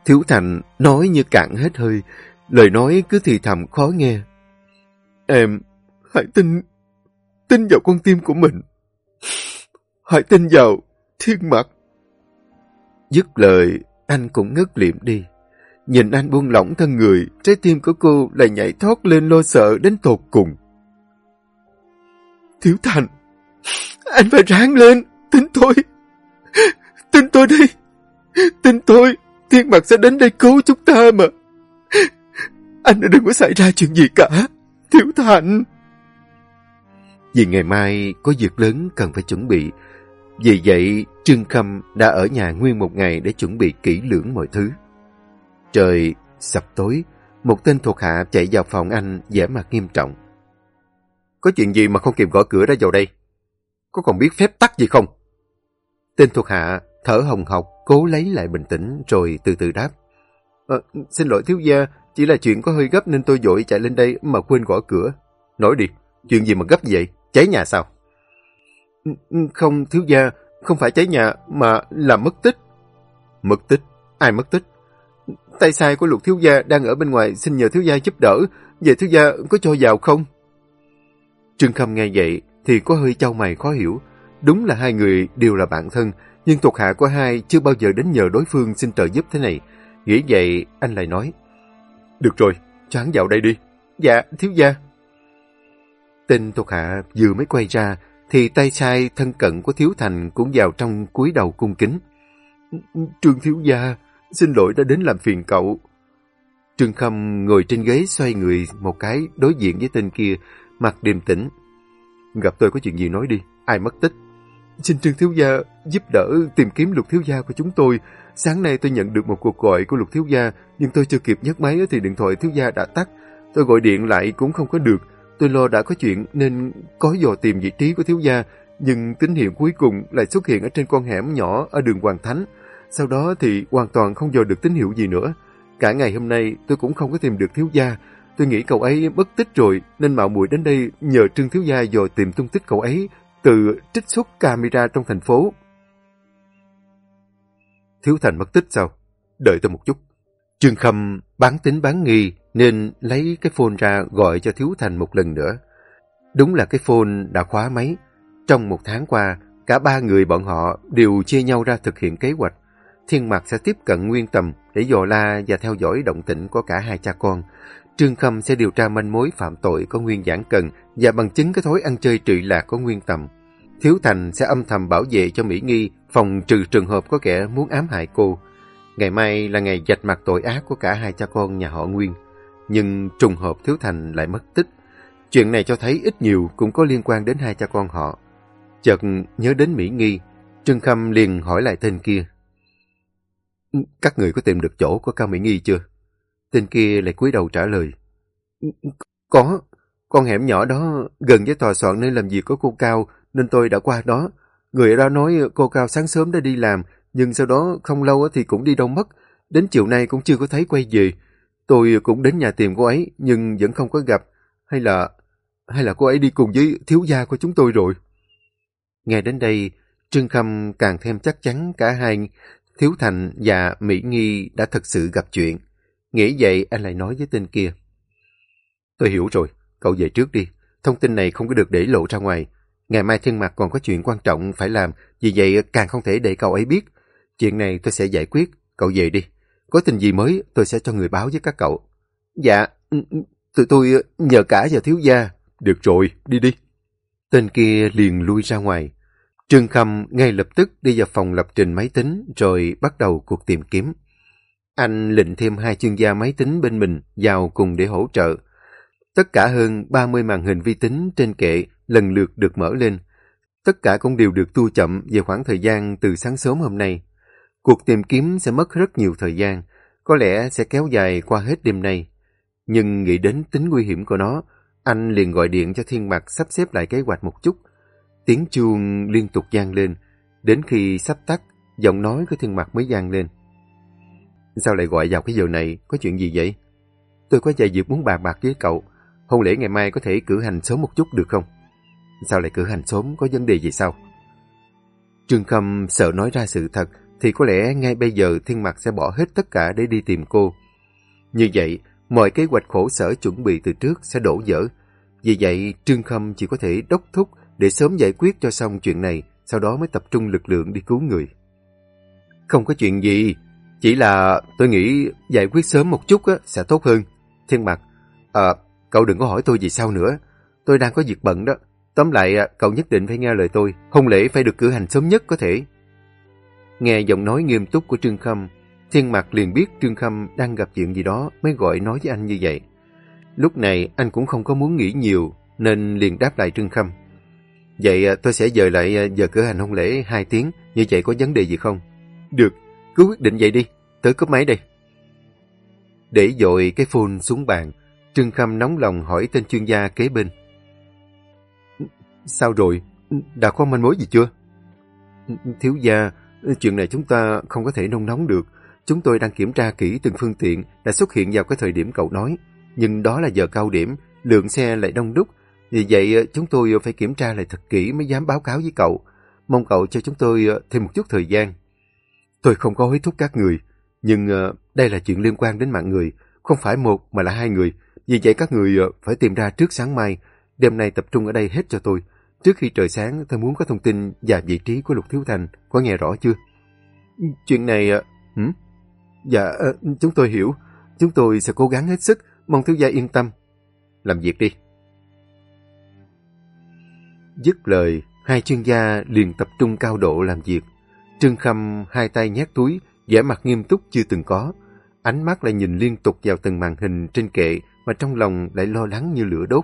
Thiếu Thành nói như cạn hết hơi, lời nói cứ thì thầm khó nghe. Em, hãy tin, tin vào con tim của mình. Hãy tin vào thiên mặt. Dứt lời, anh cũng ngất liệm đi. Nhìn anh buông lỏng thân người, trái tim của cô lại nhảy thoát lên lo sợ đến tột cùng. Thiếu Thành, anh phải ráng lên, tin tôi. Tin tôi đi. Tin tôi, thiên mặt sẽ đến đây cứu chúng ta mà. Anh đừng có xảy ra chuyện gì cả. Thiếu Thành. Vì ngày mai có việc lớn cần phải chuẩn bị. Vì vậy, Trương Khâm đã ở nhà nguyên một ngày để chuẩn bị kỹ lưỡng mọi thứ. Trời sập tối, một tên thuộc hạ chạy vào phòng anh vẻ mặt nghiêm trọng. Có chuyện gì mà không kịp gõ cửa ra vào đây? Có còn biết phép tắc gì không? Tên thuộc hạ thở hồng hộc, cố lấy lại bình tĩnh rồi từ từ đáp. À, xin lỗi thiếu gia, chỉ là chuyện có hơi gấp nên tôi vội chạy lên đây mà quên gõ cửa. Nói đi, chuyện gì mà gấp vậy? Cháy nhà sao? Ừ, ừ, không, thiếu gia, không phải cháy nhà mà là mất tích. Mất tích? Ai mất tích? Tay sai của lục thiếu gia đang ở bên ngoài xin nhờ thiếu gia giúp đỡ. Vậy thiếu gia có cho vào không? Trương Khâm nghe vậy thì có hơi trao mày khó hiểu. Đúng là hai người đều là bạn thân, nhưng thuộc hạ của hai chưa bao giờ đến nhờ đối phương xin trợ giúp thế này. Nghĩ vậy, anh lại nói. Được rồi, cho hắn vào đây đi. Dạ, thiếu gia. Tên thuộc hạ vừa mới quay ra, thì tay sai thân cận của Thiếu Thành cũng vào trong cúi đầu cung kính. Trương Thiếu Gia, xin lỗi đã đến làm phiền cậu. Trương Khâm ngồi trên ghế xoay người một cái đối diện với tên kia, mặt điềm tĩnh. Gặp tôi có chuyện gì nói đi, ai mất tích. Xin Trương Thiếu Gia giúp đỡ tìm kiếm lục thiếu gia của chúng tôi. Sáng nay tôi nhận được một cuộc gọi của lục thiếu gia, nhưng tôi chưa kịp nhấc máy thì điện thoại thiếu gia đã tắt. Tôi gọi điện lại cũng không có được. Tôi lo đã có chuyện nên có dò tìm vị trí của thiếu gia, nhưng tín hiệu cuối cùng lại xuất hiện ở trên con hẻm nhỏ ở đường Hoàng Thánh. Sau đó thì hoàn toàn không dò được tín hiệu gì nữa. Cả ngày hôm nay tôi cũng không có tìm được thiếu gia. Tôi nghĩ cậu ấy mất tích rồi nên mạo muội đến đây nhờ Trương Thiếu Gia dò tìm tung tích cậu ấy từ trích xuất camera trong thành phố. Thiếu Thành mất tích sao? Đợi tôi một chút. Trương Khâm bán tính bán nghi nên lấy cái phone ra gọi cho Thiếu Thành một lần nữa. Đúng là cái phone đã khóa máy. Trong một tháng qua, cả ba người bọn họ đều chia nhau ra thực hiện kế hoạch. Thiên Mạc sẽ tiếp cận Nguyên Tầm để dò la và theo dõi động tĩnh của cả hai cha con. Trương Khâm sẽ điều tra manh mối phạm tội có Nguyên Giảng Cần và bằng chứng cái thói ăn chơi trụy lạc có Nguyên Tầm. Thiếu Thành sẽ âm thầm bảo vệ cho Mỹ Nghi phòng trừ trường hợp có kẻ muốn ám hại cô. Ngày mai là ngày dạch mặt tội ác của cả hai cha con nhà họ Nguyên. Nhưng trùng hợp Thiếu Thành lại mất tích. Chuyện này cho thấy ít nhiều cũng có liên quan đến hai cha con họ. Chợt nhớ đến Mỹ Nghi, Trương Khâm liền hỏi lại tên kia. Các người có tìm được chỗ của Cao Mỹ Nghi chưa? Tên kia lại cúi đầu trả lời. Có, con hẻm nhỏ đó gần với tòa soạn nơi làm việc của cô Cao nên tôi đã qua đó. Người đó nói cô Cao sáng sớm đã đi làm nhưng sau đó không lâu thì cũng đi đâu mất. Đến chiều nay cũng chưa có thấy quay về. Tôi cũng đến nhà tìm cô ấy nhưng vẫn không có gặp. Hay là hay là cô ấy đi cùng với thiếu gia của chúng tôi rồi. Nghe đến đây, Trương Khâm càng thêm chắc chắn cả hai Thiếu Thành và Mỹ Nghi đã thật sự gặp chuyện. Nghĩ vậy anh lại nói với tên kia. Tôi hiểu rồi, cậu về trước đi. Thông tin này không có được để lộ ra ngoài. Ngày mai thiên mặt còn có chuyện quan trọng phải làm, vì vậy càng không thể để cậu ấy biết. Chuyện này tôi sẽ giải quyết, cậu về đi. Có tình gì mới tôi sẽ cho người báo với các cậu. Dạ, ừ, ừ, tụi tôi nhờ cả vào thiếu gia. Được rồi, đi đi. Tên kia liền lui ra ngoài. Trương Khâm ngay lập tức đi vào phòng lập trình máy tính rồi bắt đầu cuộc tìm kiếm. Anh lệnh thêm hai chuyên gia máy tính bên mình vào cùng để hỗ trợ. Tất cả hơn 30 màn hình vi tính trên kệ lần lượt được mở lên. Tất cả cũng đều được tu chậm về khoảng thời gian từ sáng sớm hôm nay. Cuộc tìm kiếm sẽ mất rất nhiều thời gian, có lẽ sẽ kéo dài qua hết đêm nay. Nhưng nghĩ đến tính nguy hiểm của nó, anh liền gọi điện cho Thiên Mặt sắp xếp lại kế hoạch một chút. Tiếng chuông liên tục gian lên, đến khi sắp tắt, giọng nói của Thiên Mặt mới gian lên. Sao lại gọi vào cái giờ này? Có chuyện gì vậy? Tôi có vài việc muốn bàn bạc với cậu. Hôn lễ ngày mai có thể cử hành sớm một chút được không? Sao lại cử hành sớm? Có vấn đề gì sao? Trương Khâm sợ nói ra sự thật, thì có lẽ ngay bây giờ Thiên Mặt sẽ bỏ hết tất cả để đi tìm cô. Như vậy, mọi kế hoạch khổ sở chuẩn bị từ trước sẽ đổ dở. Vì vậy, Trương Khâm chỉ có thể đốc thúc để sớm giải quyết cho xong chuyện này, sau đó mới tập trung lực lượng đi cứu người. Không có chuyện gì, chỉ là tôi nghĩ giải quyết sớm một chút á, sẽ tốt hơn. Thiên Mặt, à, ờ, cậu đừng có hỏi tôi gì sao nữa. Tôi đang có việc bận đó. Tóm lại, ờ, cậu nhất định phải nghe lời tôi. Hôn lễ phải được cử hành sớm nhất có thể. Nghe giọng nói nghiêm túc của Trương Khâm, Thiên Mặt liền biết Trương Khâm đang gặp chuyện gì đó mới gọi nói với anh như vậy. Lúc này anh cũng không có muốn nghĩ nhiều nên liền đáp lại Trương Khâm. Vậy ờ, tôi sẽ dời lại giờ cử hành hôn lễ 2 tiếng, như vậy có vấn đề gì không? Được, cứ quyết định vậy đi, tới cúp máy đây. Để dội cái phone xuống bàn, Trương Khâm nóng lòng hỏi tên chuyên gia kế bên. Sao rồi? Đã có manh mối gì chưa? Thiếu gia, chuyện này chúng ta không có thể nông nóng được. Chúng tôi đang kiểm tra kỹ từng phương tiện đã xuất hiện vào cái thời điểm cậu nói. Nhưng đó là giờ cao điểm, lượng xe lại đông đúc. Vì vậy chúng tôi phải kiểm tra lại thật kỹ mới dám báo cáo với cậu. Mong cậu cho chúng tôi thêm một chút thời gian. Tôi không có hối thúc các người, nhưng uh, đây là chuyện liên quan đến mạng người, không phải một mà là hai người. Vì vậy các người uh, phải tìm ra trước sáng mai, đêm nay tập trung ở đây hết cho tôi. Trước khi trời sáng, tôi muốn có thông tin và vị trí của Lục Thiếu Thành, có nghe rõ chưa? Chuyện này... Uh, hử? Dạ, uh, chúng tôi hiểu. Chúng tôi sẽ cố gắng hết sức, mong thiếu gia yên tâm. Làm việc đi. Dứt lời, hai chuyên gia liền tập trung cao độ làm việc. Trương Khâm hai tay nhét túi, vẻ mặt nghiêm túc chưa từng có. Ánh mắt lại nhìn liên tục vào từng màn hình trên kệ mà trong lòng lại lo lắng như lửa đốt.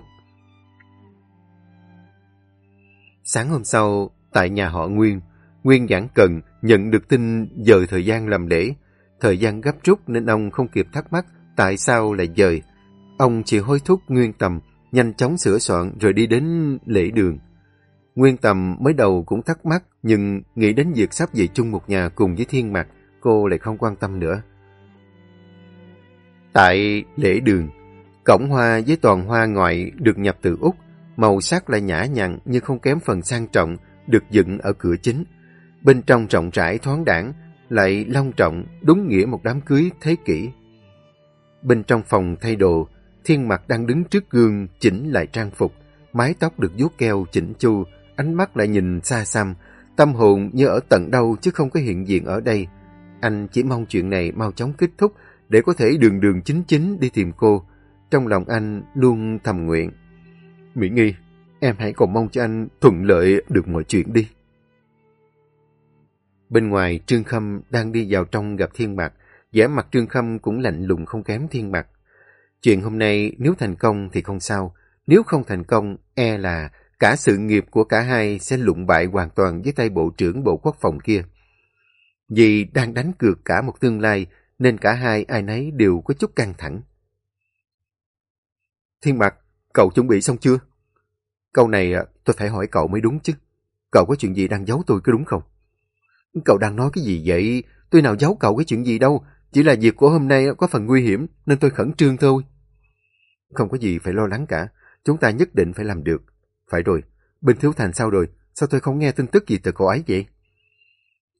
Sáng hôm sau, tại nhà họ Nguyên, Nguyên giảng cần nhận được tin dời thời gian làm lễ. Thời gian gấp rút nên ông không kịp thắc mắc tại sao lại dời. Ông chỉ hối thúc Nguyên Tầm nhanh chóng sửa soạn rồi đi đến lễ đường. Nguyên Tầm mới đầu cũng thắc mắc nhưng nghĩ đến việc sắp về chung một nhà cùng với Thiên Mạc, cô lại không quan tâm nữa. Tại lễ đường, cổng hoa với toàn hoa ngoại được nhập từ Úc, màu sắc lại nhã nhặn nhưng không kém phần sang trọng, được dựng ở cửa chính. Bên trong rộng rãi thoáng đẳng, lại long trọng, đúng nghĩa một đám cưới thế kỷ. Bên trong phòng thay đồ, Thiên mặc đang đứng trước gương chỉnh lại trang phục, mái tóc được vuốt keo chỉnh chu, ánh mắt lại nhìn xa xăm, tâm hồn như ở tận đâu chứ không có hiện diện ở đây. Anh chỉ mong chuyện này mau chóng kết thúc để có thể đường đường chính chính đi tìm cô. Trong lòng anh luôn thầm nguyện. Mỹ Nghi, em hãy còn mong cho anh thuận lợi được mọi chuyện đi. Bên ngoài, Trương Khâm đang đi vào trong gặp Thiên Mạc. vẻ mặt Trương Khâm cũng lạnh lùng không kém Thiên Mạc. Chuyện hôm nay nếu thành công thì không sao. Nếu không thành công, e là cả sự nghiệp của cả hai sẽ lụng bại hoàn toàn với tay Bộ trưởng Bộ Quốc phòng kia. Vì đang đánh cược cả một tương lai, nên cả hai ai nấy đều có chút căng thẳng. Thiên Mạc, cậu chuẩn bị xong chưa? Câu này à, tôi phải hỏi cậu mới đúng chứ. Cậu có chuyện gì đang giấu tôi có đúng không? Cậu đang nói cái gì vậy? Tôi nào giấu cậu cái chuyện gì đâu. Chỉ là việc của hôm nay có phần nguy hiểm nên tôi khẩn trương thôi. Không có gì phải lo lắng cả. Chúng ta nhất định phải làm được. Phải rồi, bên Thiếu Thành sao rồi? Sao tôi không nghe tin tức gì từ cậu ấy vậy?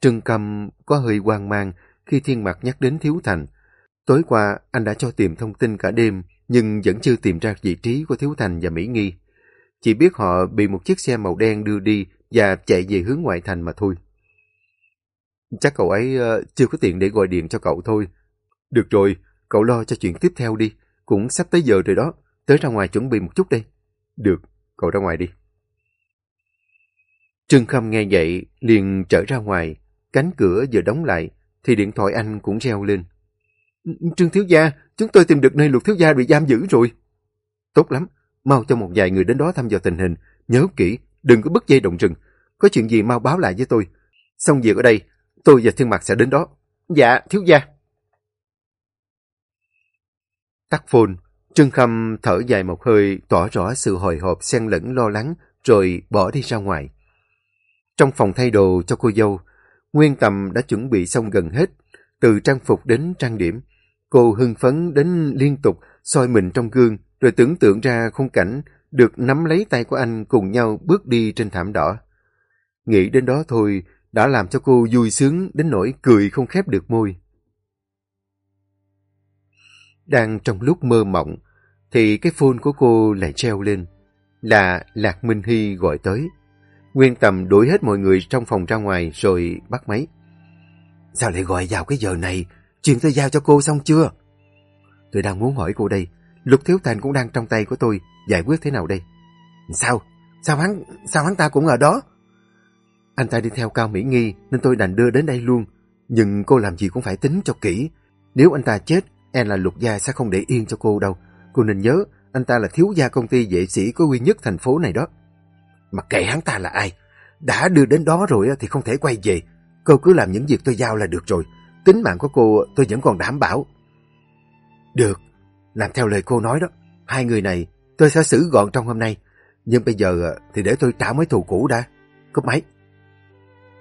Trừng Cầm có hơi hoang mang khi Thiên Mạc nhắc đến Thiếu Thành. Tối qua anh đã cho tìm thông tin cả đêm nhưng vẫn chưa tìm ra vị trí của Thiếu Thành và Mỹ Nghi. Chỉ biết họ bị một chiếc xe màu đen đưa đi và chạy về hướng ngoại thành mà thôi. Chắc cậu ấy ờ, chưa có tiền để gọi điện cho cậu thôi. Được rồi, cậu lo cho chuyện tiếp theo đi. Cũng sắp tới giờ rồi đó. Tới ra ngoài chuẩn bị một chút đây. Được, cậu ra ngoài đi. Trương Khâm nghe vậy, liền trở ra ngoài. Cánh cửa vừa đóng lại, thì điện thoại anh cũng reo lên. Trương Thiếu Gia, chúng tôi tìm được nơi luật thiếu gia bị giam giữ rồi. Tốt lắm, mau cho một vài người đến đó thăm dò tình hình. Nhớ kỹ, đừng có bứt dây động rừng. Có chuyện gì mau báo lại với tôi. Xong việc ở đây, tôi và Thiên Mạc sẽ đến đó. Dạ, thiếu gia. Tắt phone, Trương Khâm thở dài một hơi, tỏ rõ sự hồi hộp xen lẫn lo lắng, rồi bỏ đi ra ngoài. Trong phòng thay đồ cho cô dâu, Nguyên Tầm đã chuẩn bị xong gần hết, từ trang phục đến trang điểm. Cô hưng phấn đến liên tục soi mình trong gương, rồi tưởng tượng ra khung cảnh được nắm lấy tay của anh cùng nhau bước đi trên thảm đỏ. Nghĩ đến đó thôi đã làm cho cô vui sướng đến nỗi cười không khép được môi. Đang trong lúc mơ mộng, thì cái phone của cô lại treo lên. Là Lạc Minh Hy gọi tới. Nguyên Tầm đuổi hết mọi người trong phòng ra ngoài rồi bắt máy. Sao lại gọi vào cái giờ này? Chuyện tôi giao cho cô xong chưa? Tôi đang muốn hỏi cô đây. Lục Thiếu Thành cũng đang trong tay của tôi. Giải quyết thế nào đây? Sao? Sao hắn, sao hắn ta cũng ở đó? Anh ta đi theo Cao Mỹ Nghi nên tôi đành đưa đến đây luôn. Nhưng cô làm gì cũng phải tính cho kỹ. Nếu anh ta chết, E là lục gia sẽ không để yên cho cô đâu. Cô nên nhớ, anh ta là thiếu gia công ty vệ sĩ có uy nhất thành phố này đó. Mà kệ hắn ta là ai? Đã đưa đến đó rồi thì không thể quay về. Cô cứ làm những việc tôi giao là được rồi. Tính mạng của cô tôi vẫn còn đảm bảo. Được, làm theo lời cô nói đó. Hai người này tôi sẽ xử gọn trong hôm nay. Nhưng bây giờ thì để tôi trả mấy thù cũ đã. Cúp máy.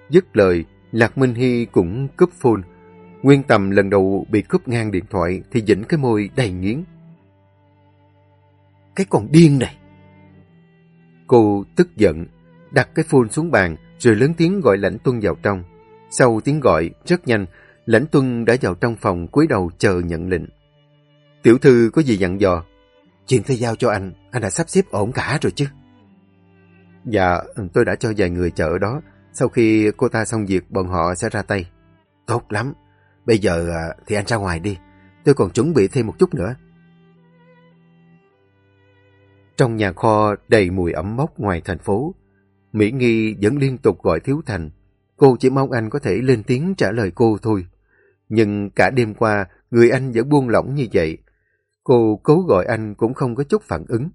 Dứt lời, Lạc Minh Hy cũng cúp phone. Nguyên Tầm lần đầu bị cướp ngang điện thoại thì dĩnh cái môi đầy nghiến. Cái con điên này! Cô tức giận, đặt cái phone xuống bàn rồi lớn tiếng gọi lãnh tuân vào trong. Sau tiếng gọi, rất nhanh, lãnh tuân đã vào trong phòng cúi đầu chờ nhận lệnh. Tiểu thư có gì dặn dò? Chuyện tôi giao cho anh, anh đã sắp xếp ổn cả rồi chứ? Dạ, tôi đã cho vài người chờ đó. Sau khi cô ta xong việc, bọn họ sẽ ra tay. Tốt lắm. Bây giờ à, thì anh ra ngoài đi. Tôi còn chuẩn bị thêm một chút nữa. Trong nhà kho đầy mùi ẩm mốc ngoài thành phố, Mỹ Nghi vẫn liên tục gọi Thiếu Thành. Cô chỉ mong anh có thể lên tiếng trả lời cô thôi. Nhưng cả đêm qua, người anh vẫn buông lỏng như vậy. Cô cố gọi anh cũng không có chút phản ứng.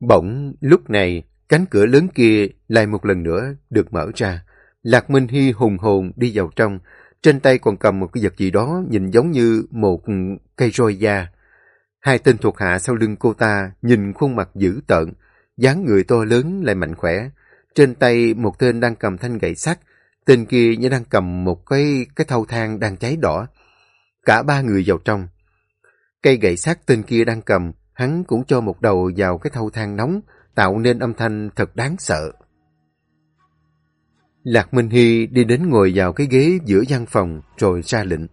Bỗng lúc này, Cánh cửa lớn kia lại một lần nữa được mở ra. Lạc Minh Hy hùng hồn đi vào trong, trên tay còn cầm một cái vật gì đó nhìn giống như một cây roi da. Hai tên thuộc hạ sau lưng cô ta nhìn khuôn mặt dữ tợn, dáng người to lớn lại mạnh khỏe. Trên tay một tên đang cầm thanh gậy sắt, tên kia như đang cầm một cái cái thau thang đang cháy đỏ. Cả ba người vào trong. Cây gậy sắt tên kia đang cầm, hắn cũng cho một đầu vào cái thau thang nóng, tạo nên âm thanh thật đáng sợ. Lạc Minh Hy đi đến ngồi vào cái ghế giữa gian phòng rồi ra lệnh.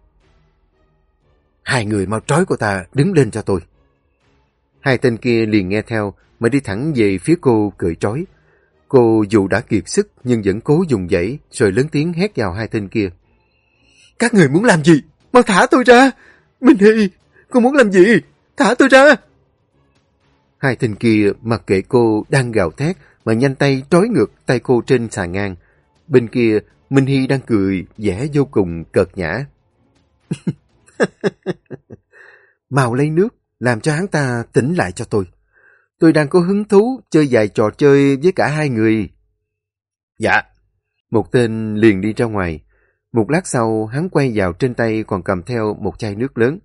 Hai người mau trói cô ta đứng lên cho tôi. Hai tên kia liền nghe theo mà đi thẳng về phía cô cởi trói. Cô dù đã kiệt sức nhưng vẫn cố dùng dãy rồi lớn tiếng hét vào hai tên kia. Các người muốn làm gì? Mau thả tôi ra! Minh Hy, cô muốn làm gì? Thả tôi ra! Hai tên kia mặc kệ cô đang gào thét mà nhanh tay trói ngược tay cô trên xà ngang. Bên kia, Minh Hy đang cười, vẻ vô cùng cợt nhã. <laughs> Màu lấy nước, làm cho hắn ta tỉnh lại cho tôi. Tôi đang có hứng thú chơi vài trò chơi với cả hai người. Dạ. Một tên liền đi ra ngoài. Một lát sau, hắn quay vào trên tay còn cầm theo một chai nước lớn.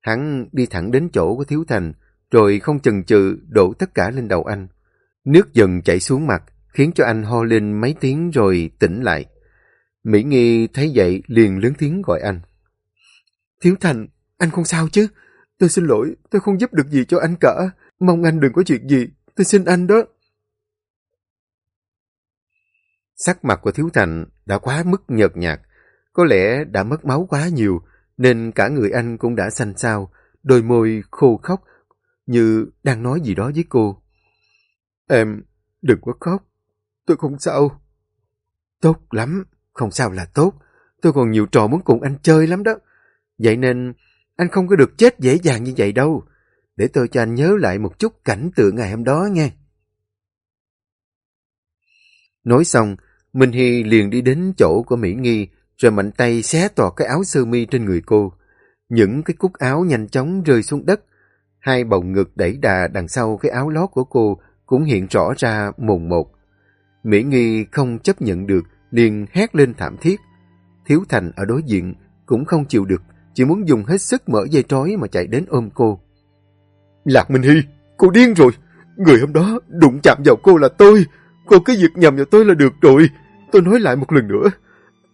Hắn đi thẳng đến chỗ của Thiếu Thành, rồi không chần chừ đổ tất cả lên đầu anh. Nước dần chảy xuống mặt, khiến cho anh ho lên mấy tiếng rồi tỉnh lại. Mỹ Nghi thấy vậy liền lớn tiếng gọi anh. Thiếu Thành, anh không sao chứ? Tôi xin lỗi, tôi không giúp được gì cho anh cả. Mong anh đừng có chuyện gì, tôi xin anh đó. Sắc mặt của Thiếu Thành đã quá mức nhợt nhạt, có lẽ đã mất máu quá nhiều, nên cả người anh cũng đã xanh xao, đôi môi khô khóc, như đang nói gì đó với cô. Em, đừng có khóc, tôi không sao. Tốt lắm, không sao là tốt, tôi còn nhiều trò muốn cùng anh chơi lắm đó. Vậy nên, anh không có được chết dễ dàng như vậy đâu. Để tôi cho anh nhớ lại một chút cảnh tượng ngày hôm đó nghe. Nói xong, Minh Hy liền đi đến chỗ của Mỹ Nghi, rồi mạnh tay xé toạc cái áo sơ mi trên người cô. Những cái cúc áo nhanh chóng rơi xuống đất. Hai bầu ngực đẩy đà đằng sau cái áo lót của cô cũng hiện rõ ra mồn một. Mỹ Nghi không chấp nhận được, liền hét lên thảm thiết. Thiếu Thành ở đối diện cũng không chịu được, chỉ muốn dùng hết sức mở dây trói mà chạy đến ôm cô. Lạc Minh Hy, cô điên rồi. Người hôm đó đụng chạm vào cô là tôi. Cô cứ việc nhầm vào tôi là được rồi. Tôi nói lại một lần nữa.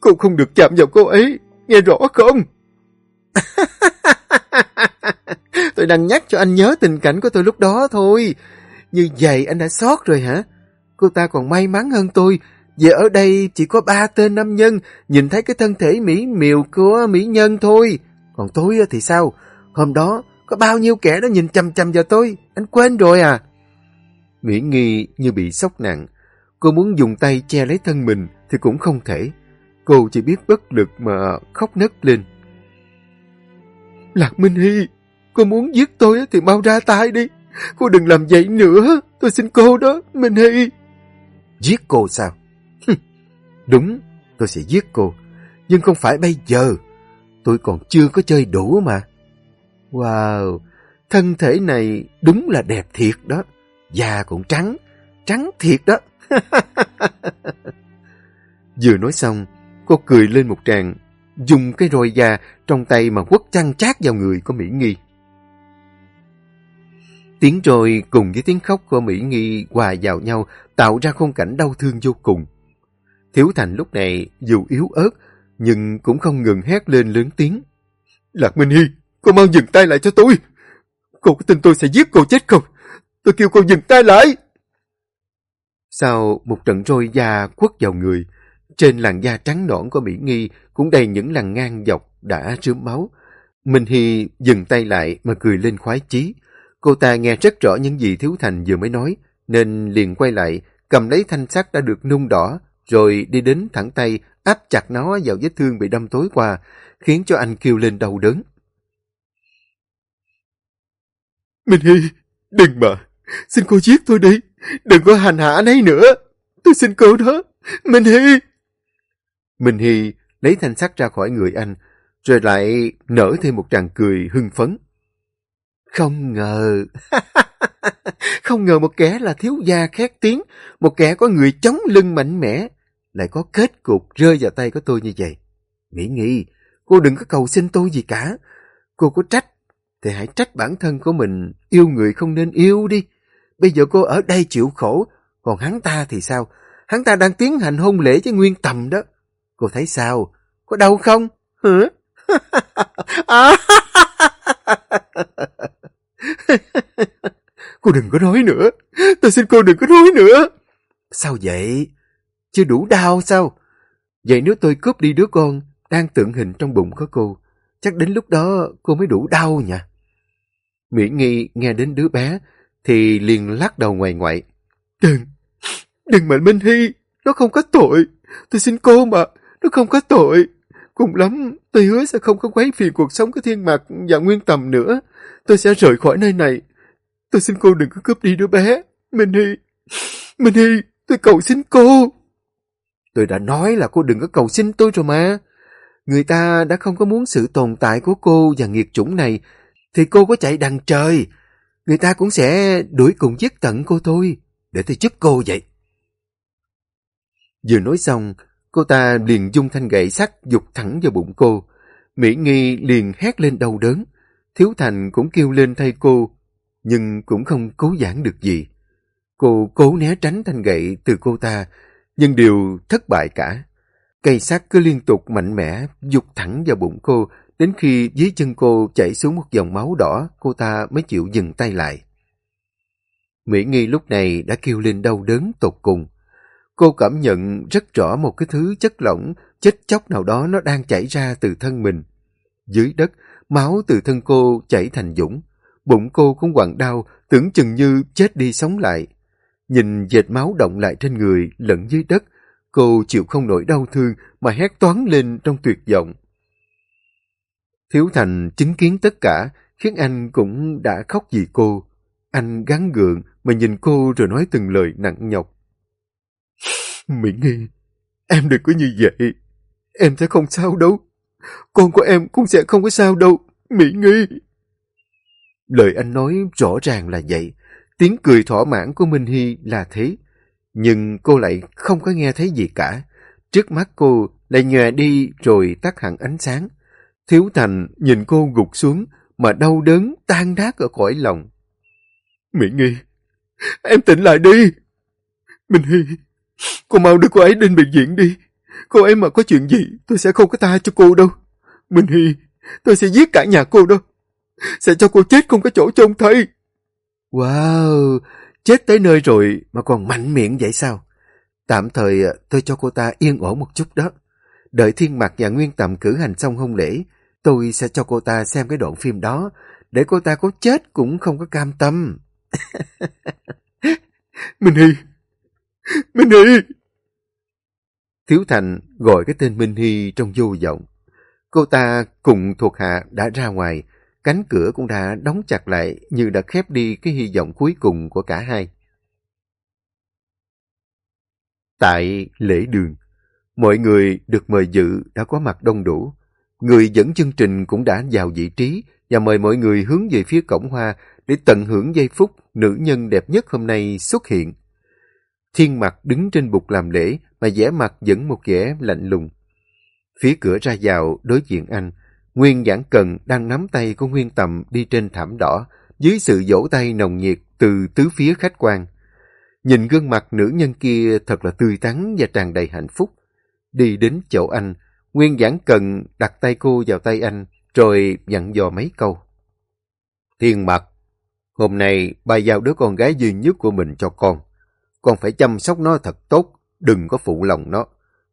Cô không được chạm vào cô ấy. Nghe rõ không? <laughs> tôi đang nhắc cho anh nhớ tình cảnh của tôi lúc đó thôi. Như vậy anh đã sót rồi hả? Cô ta còn may mắn hơn tôi. Vì ở đây chỉ có ba tên nam nhân nhìn thấy cái thân thể mỹ miều của mỹ nhân thôi. Còn tôi thì sao? Hôm đó có bao nhiêu kẻ đó nhìn chăm chăm vào tôi, anh quên rồi à? Mỹ Nghi như bị sốc nặng. Cô muốn dùng tay che lấy thân mình thì cũng không thể. Cô chỉ biết bất lực mà khóc nấc lên. Lạc Minh Hy, cô muốn giết tôi thì mau ra tay đi. Cô đừng làm vậy nữa, tôi xin cô đó, Minh Hy. Giết cô sao? Đúng, tôi sẽ giết cô. Nhưng không phải bây giờ. Tôi còn chưa có chơi đủ mà. Wow, thân thể này đúng là đẹp thiệt đó. Da cũng trắng, trắng thiệt đó. <laughs> Vừa nói xong, cô cười lên một tràng, dùng cái roi da trong tay mà quất chăn chát vào người của Mỹ Nghi. Tiếng roi cùng với tiếng khóc của Mỹ Nghi hòa vào nhau tạo ra khung cảnh đau thương vô cùng. Thiếu Thành lúc này dù yếu ớt nhưng cũng không ngừng hét lên lớn tiếng. Lạc Minh Hy, Cô mau dừng tay lại cho tôi. Cô có tin tôi sẽ giết cô chết không? Tôi kêu cô dừng tay lại. Sau một trận roi da quất vào người, trên làn da trắng nõn của Mỹ Nghi cũng đầy những làn ngang dọc đã rướm máu. Minh Hy dừng tay lại mà cười lên khoái chí. Cô ta nghe rất rõ những gì Thiếu Thành vừa mới nói, nên liền quay lại, cầm lấy thanh sắt đã được nung đỏ, rồi đi đến thẳng tay áp chặt nó vào vết thương bị đâm tối qua, khiến cho anh kêu lên đau đớn. Minh Hy, đừng mà, xin cô giết tôi đi, đừng có hành hạ anh ấy nữa, tôi xin cô đó, Minh Hy. Minh Hy lấy thanh sắt ra khỏi người anh, rồi lại nở thêm một tràng cười hưng phấn. Không ngờ, <laughs> Không ngờ một kẻ là thiếu gia khét tiếng, một kẻ có người chống lưng mạnh mẽ, lại có kết cục rơi vào tay của tôi như vậy. Mỹ nghi, cô đừng có cầu xin tôi gì cả. Cô có trách, thì hãy trách bản thân của mình, yêu người không nên yêu đi. Bây giờ cô ở đây chịu khổ, còn hắn ta thì sao? Hắn ta đang tiến hành hôn lễ với Nguyên Tầm đó. Cô thấy sao? Có đau không? Hả? <laughs> <laughs> cô đừng có nói nữa. Tôi xin cô đừng có nói nữa. Sao vậy? Chưa đủ đau sao? Vậy nếu tôi cướp đi đứa con đang tượng hình trong bụng của cô, chắc đến lúc đó cô mới đủ đau nha. Mỹ Nghi nghe đến đứa bé thì liền lắc đầu ngoài ngoại. Đừng, đừng mà Minh Hy, nó không có tội. Tôi xin cô mà, nó không có tội. Cùng lắm, tôi hứa sẽ không có quấy phiền cuộc sống của thiên mạc và nguyên tầm nữa. Tôi sẽ rời khỏi nơi này. Tôi xin cô đừng có cướp đi đứa bé. Minh Hy, Minh Hy, tôi cầu xin cô. Tôi đã nói là cô đừng có cầu xin tôi rồi mà. Người ta đã không có muốn sự tồn tại của cô và nghiệt chủng này, thì cô có chạy đằng trời. Người ta cũng sẽ đuổi cùng giết tận cô thôi, để tôi giúp cô vậy. Vừa nói xong, cô ta liền dung thanh gậy sắt dục thẳng vào bụng cô. Mỹ Nghi liền hét lên đau đớn. Thiếu Thành cũng kêu lên thay cô, nhưng cũng không cố giảng được gì. Cô cố né tránh thanh gậy từ cô ta, nhưng đều thất bại cả. Cây sắt cứ liên tục mạnh mẽ, dục thẳng vào bụng cô, đến khi dưới chân cô chảy xuống một dòng máu đỏ, cô ta mới chịu dừng tay lại. Mỹ Nghi lúc này đã kêu lên đau đớn tột cùng. Cô cảm nhận rất rõ một cái thứ chất lỏng, chết chóc nào đó nó đang chảy ra từ thân mình. Dưới đất, máu từ thân cô chảy thành dũng. Bụng cô cũng quặn đau, tưởng chừng như chết đi sống lại. Nhìn dệt máu động lại trên người lẫn dưới đất, cô chịu không nổi đau thương mà hét toán lên trong tuyệt vọng. Thiếu Thành chứng kiến tất cả, khiến anh cũng đã khóc vì cô. Anh gắn gượng mà nhìn cô rồi nói từng lời nặng nhọc. Mỹ Nghi, em đừng có như vậy. Em sẽ không sao đâu. Con của em cũng sẽ không có sao đâu, Mỹ Nghi. Lời anh nói rõ ràng là vậy. Tiếng cười thỏa mãn của Minh Hy là thế. Nhưng cô lại không có nghe thấy gì cả. Trước mắt cô lại nhòe đi rồi tắt hẳn ánh sáng. Thiếu Thành nhìn cô gục xuống mà đau đớn tan nát ở cõi lòng. Mỹ Nghi, em tỉnh lại đi. Minh Hy, cô mau đưa cô ấy đến bệnh viện đi. Cô ấy mà có chuyện gì, tôi sẽ không có tha cho cô đâu. Minh Hy, tôi sẽ giết cả nhà cô đâu. Sẽ cho cô chết không có chỗ trông thấy. Wow, chết tới nơi rồi mà còn mạnh miệng vậy sao? Tạm thời à, tôi cho cô ta yên ổn một chút đó. Đợi thiên mặt và nguyên tầm cử hành xong hôn lễ, tôi sẽ cho cô ta xem cái đoạn phim đó, để cô ta có chết cũng không có cam tâm. <laughs> Minh Hy! Minh Hy! Thiếu Thành gọi cái tên Minh Hy trong vô vọng. Cô ta cùng thuộc hạ đã ra ngoài, cánh cửa cũng đã đóng chặt lại như đã khép đi cái hy vọng cuối cùng của cả hai. Tại lễ đường, mọi người được mời dự đã có mặt đông đủ. Người dẫn chương trình cũng đã vào vị trí và mời mọi người hướng về phía cổng hoa để tận hưởng giây phút nữ nhân đẹp nhất hôm nay xuất hiện. Thiên mặt đứng trên bục làm lễ mà vẻ mặt vẫn một vẻ lạnh lùng. Phía cửa ra vào đối diện anh, Nguyên Giảng Cần đang nắm tay của Nguyên Tầm đi trên thảm đỏ dưới sự vỗ tay nồng nhiệt từ tứ phía khách quan. Nhìn gương mặt nữ nhân kia thật là tươi tắn và tràn đầy hạnh phúc. Đi đến chỗ anh, Nguyên Giảng Cần đặt tay cô vào tay anh, rồi dặn dò mấy câu. Thiên mặt, hôm nay bà giao đứa con gái duy nhất của mình cho con. Con phải chăm sóc nó thật tốt, đừng có phụ lòng nó.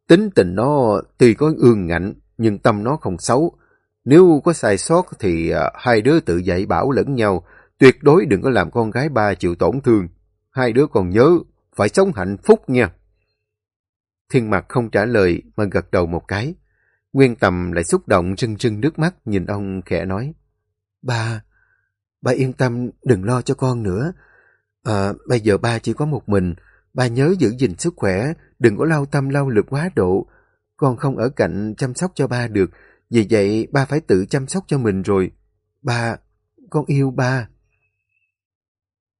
Tính tình nó tuy có ương ngạnh, nhưng tâm nó không xấu. Nếu có sai sót thì à, hai đứa tự dạy bảo lẫn nhau, tuyệt đối đừng có làm con gái ba chịu tổn thương. Hai đứa còn nhớ, phải sống hạnh phúc nha. Thiên mặt không trả lời mà gật đầu một cái. Nguyên Tầm lại xúc động rưng rưng nước mắt nhìn ông khẽ nói. Ba, ba yên tâm đừng lo cho con nữa. À, bây giờ ba chỉ có một mình, ba nhớ giữ gìn sức khỏe, đừng có lao tâm lao lực quá độ. Con không ở cạnh chăm sóc cho ba được, vì vậy ba phải tự chăm sóc cho mình rồi. Ba, con yêu ba.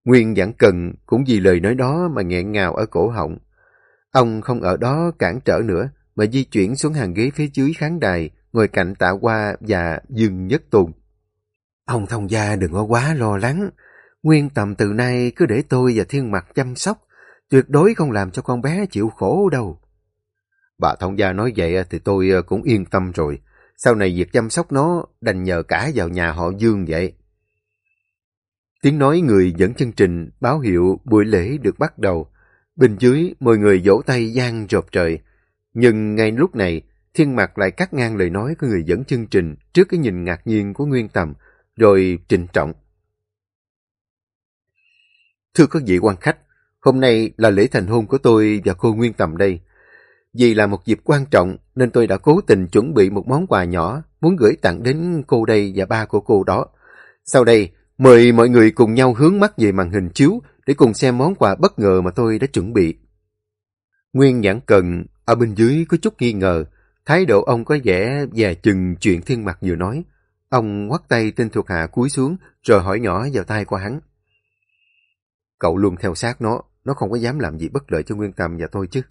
Nguyên Giảng Cần cũng vì lời nói đó mà nghẹn ngào ở cổ họng. Ông không ở đó cản trở nữa, mà di chuyển xuống hàng ghế phía dưới khán đài, ngồi cạnh tạ hoa và Dương Nhất Tùng. Ông thông gia đừng có quá lo lắng. Nguyên tầm từ nay cứ để tôi và thiên mặt chăm sóc, tuyệt đối không làm cho con bé chịu khổ đâu. Bà thông gia nói vậy thì tôi ờ, cũng yên tâm rồi. Sau này việc chăm sóc nó đành nhờ cả vào nhà họ Dương vậy. Tiếng nói người dẫn chương trình báo hiệu buổi lễ được bắt đầu. Bên dưới, mọi người vỗ tay gian rộp trời. Nhưng ngay lúc này, Thiên Mạc lại cắt ngang lời nói của người dẫn chương trình trước cái nhìn ngạc nhiên của Nguyên Tầm, rồi trịnh trọng. Thưa các vị quan khách, hôm nay là lễ thành hôn của tôi và cô Nguyên Tầm đây. Vì là một dịp quan trọng nên tôi đã cố tình chuẩn bị một món quà nhỏ muốn gửi tặng đến cô đây và ba của cô đó. Sau đây, mời mọi người cùng nhau hướng mắt về màn hình chiếu để cùng xem món quà bất ngờ mà tôi đã chuẩn bị. Nguyên Nhãn Cần ở bên dưới có chút nghi ngờ, thái độ ông có vẻ dè chừng chuyện thiên mặt vừa nói. Ông ngoắt tay tên thuộc hạ cúi xuống rồi hỏi nhỏ vào tay của hắn. Cậu luôn theo sát nó, nó không có dám làm gì bất lợi cho Nguyên Tâm và tôi chứ.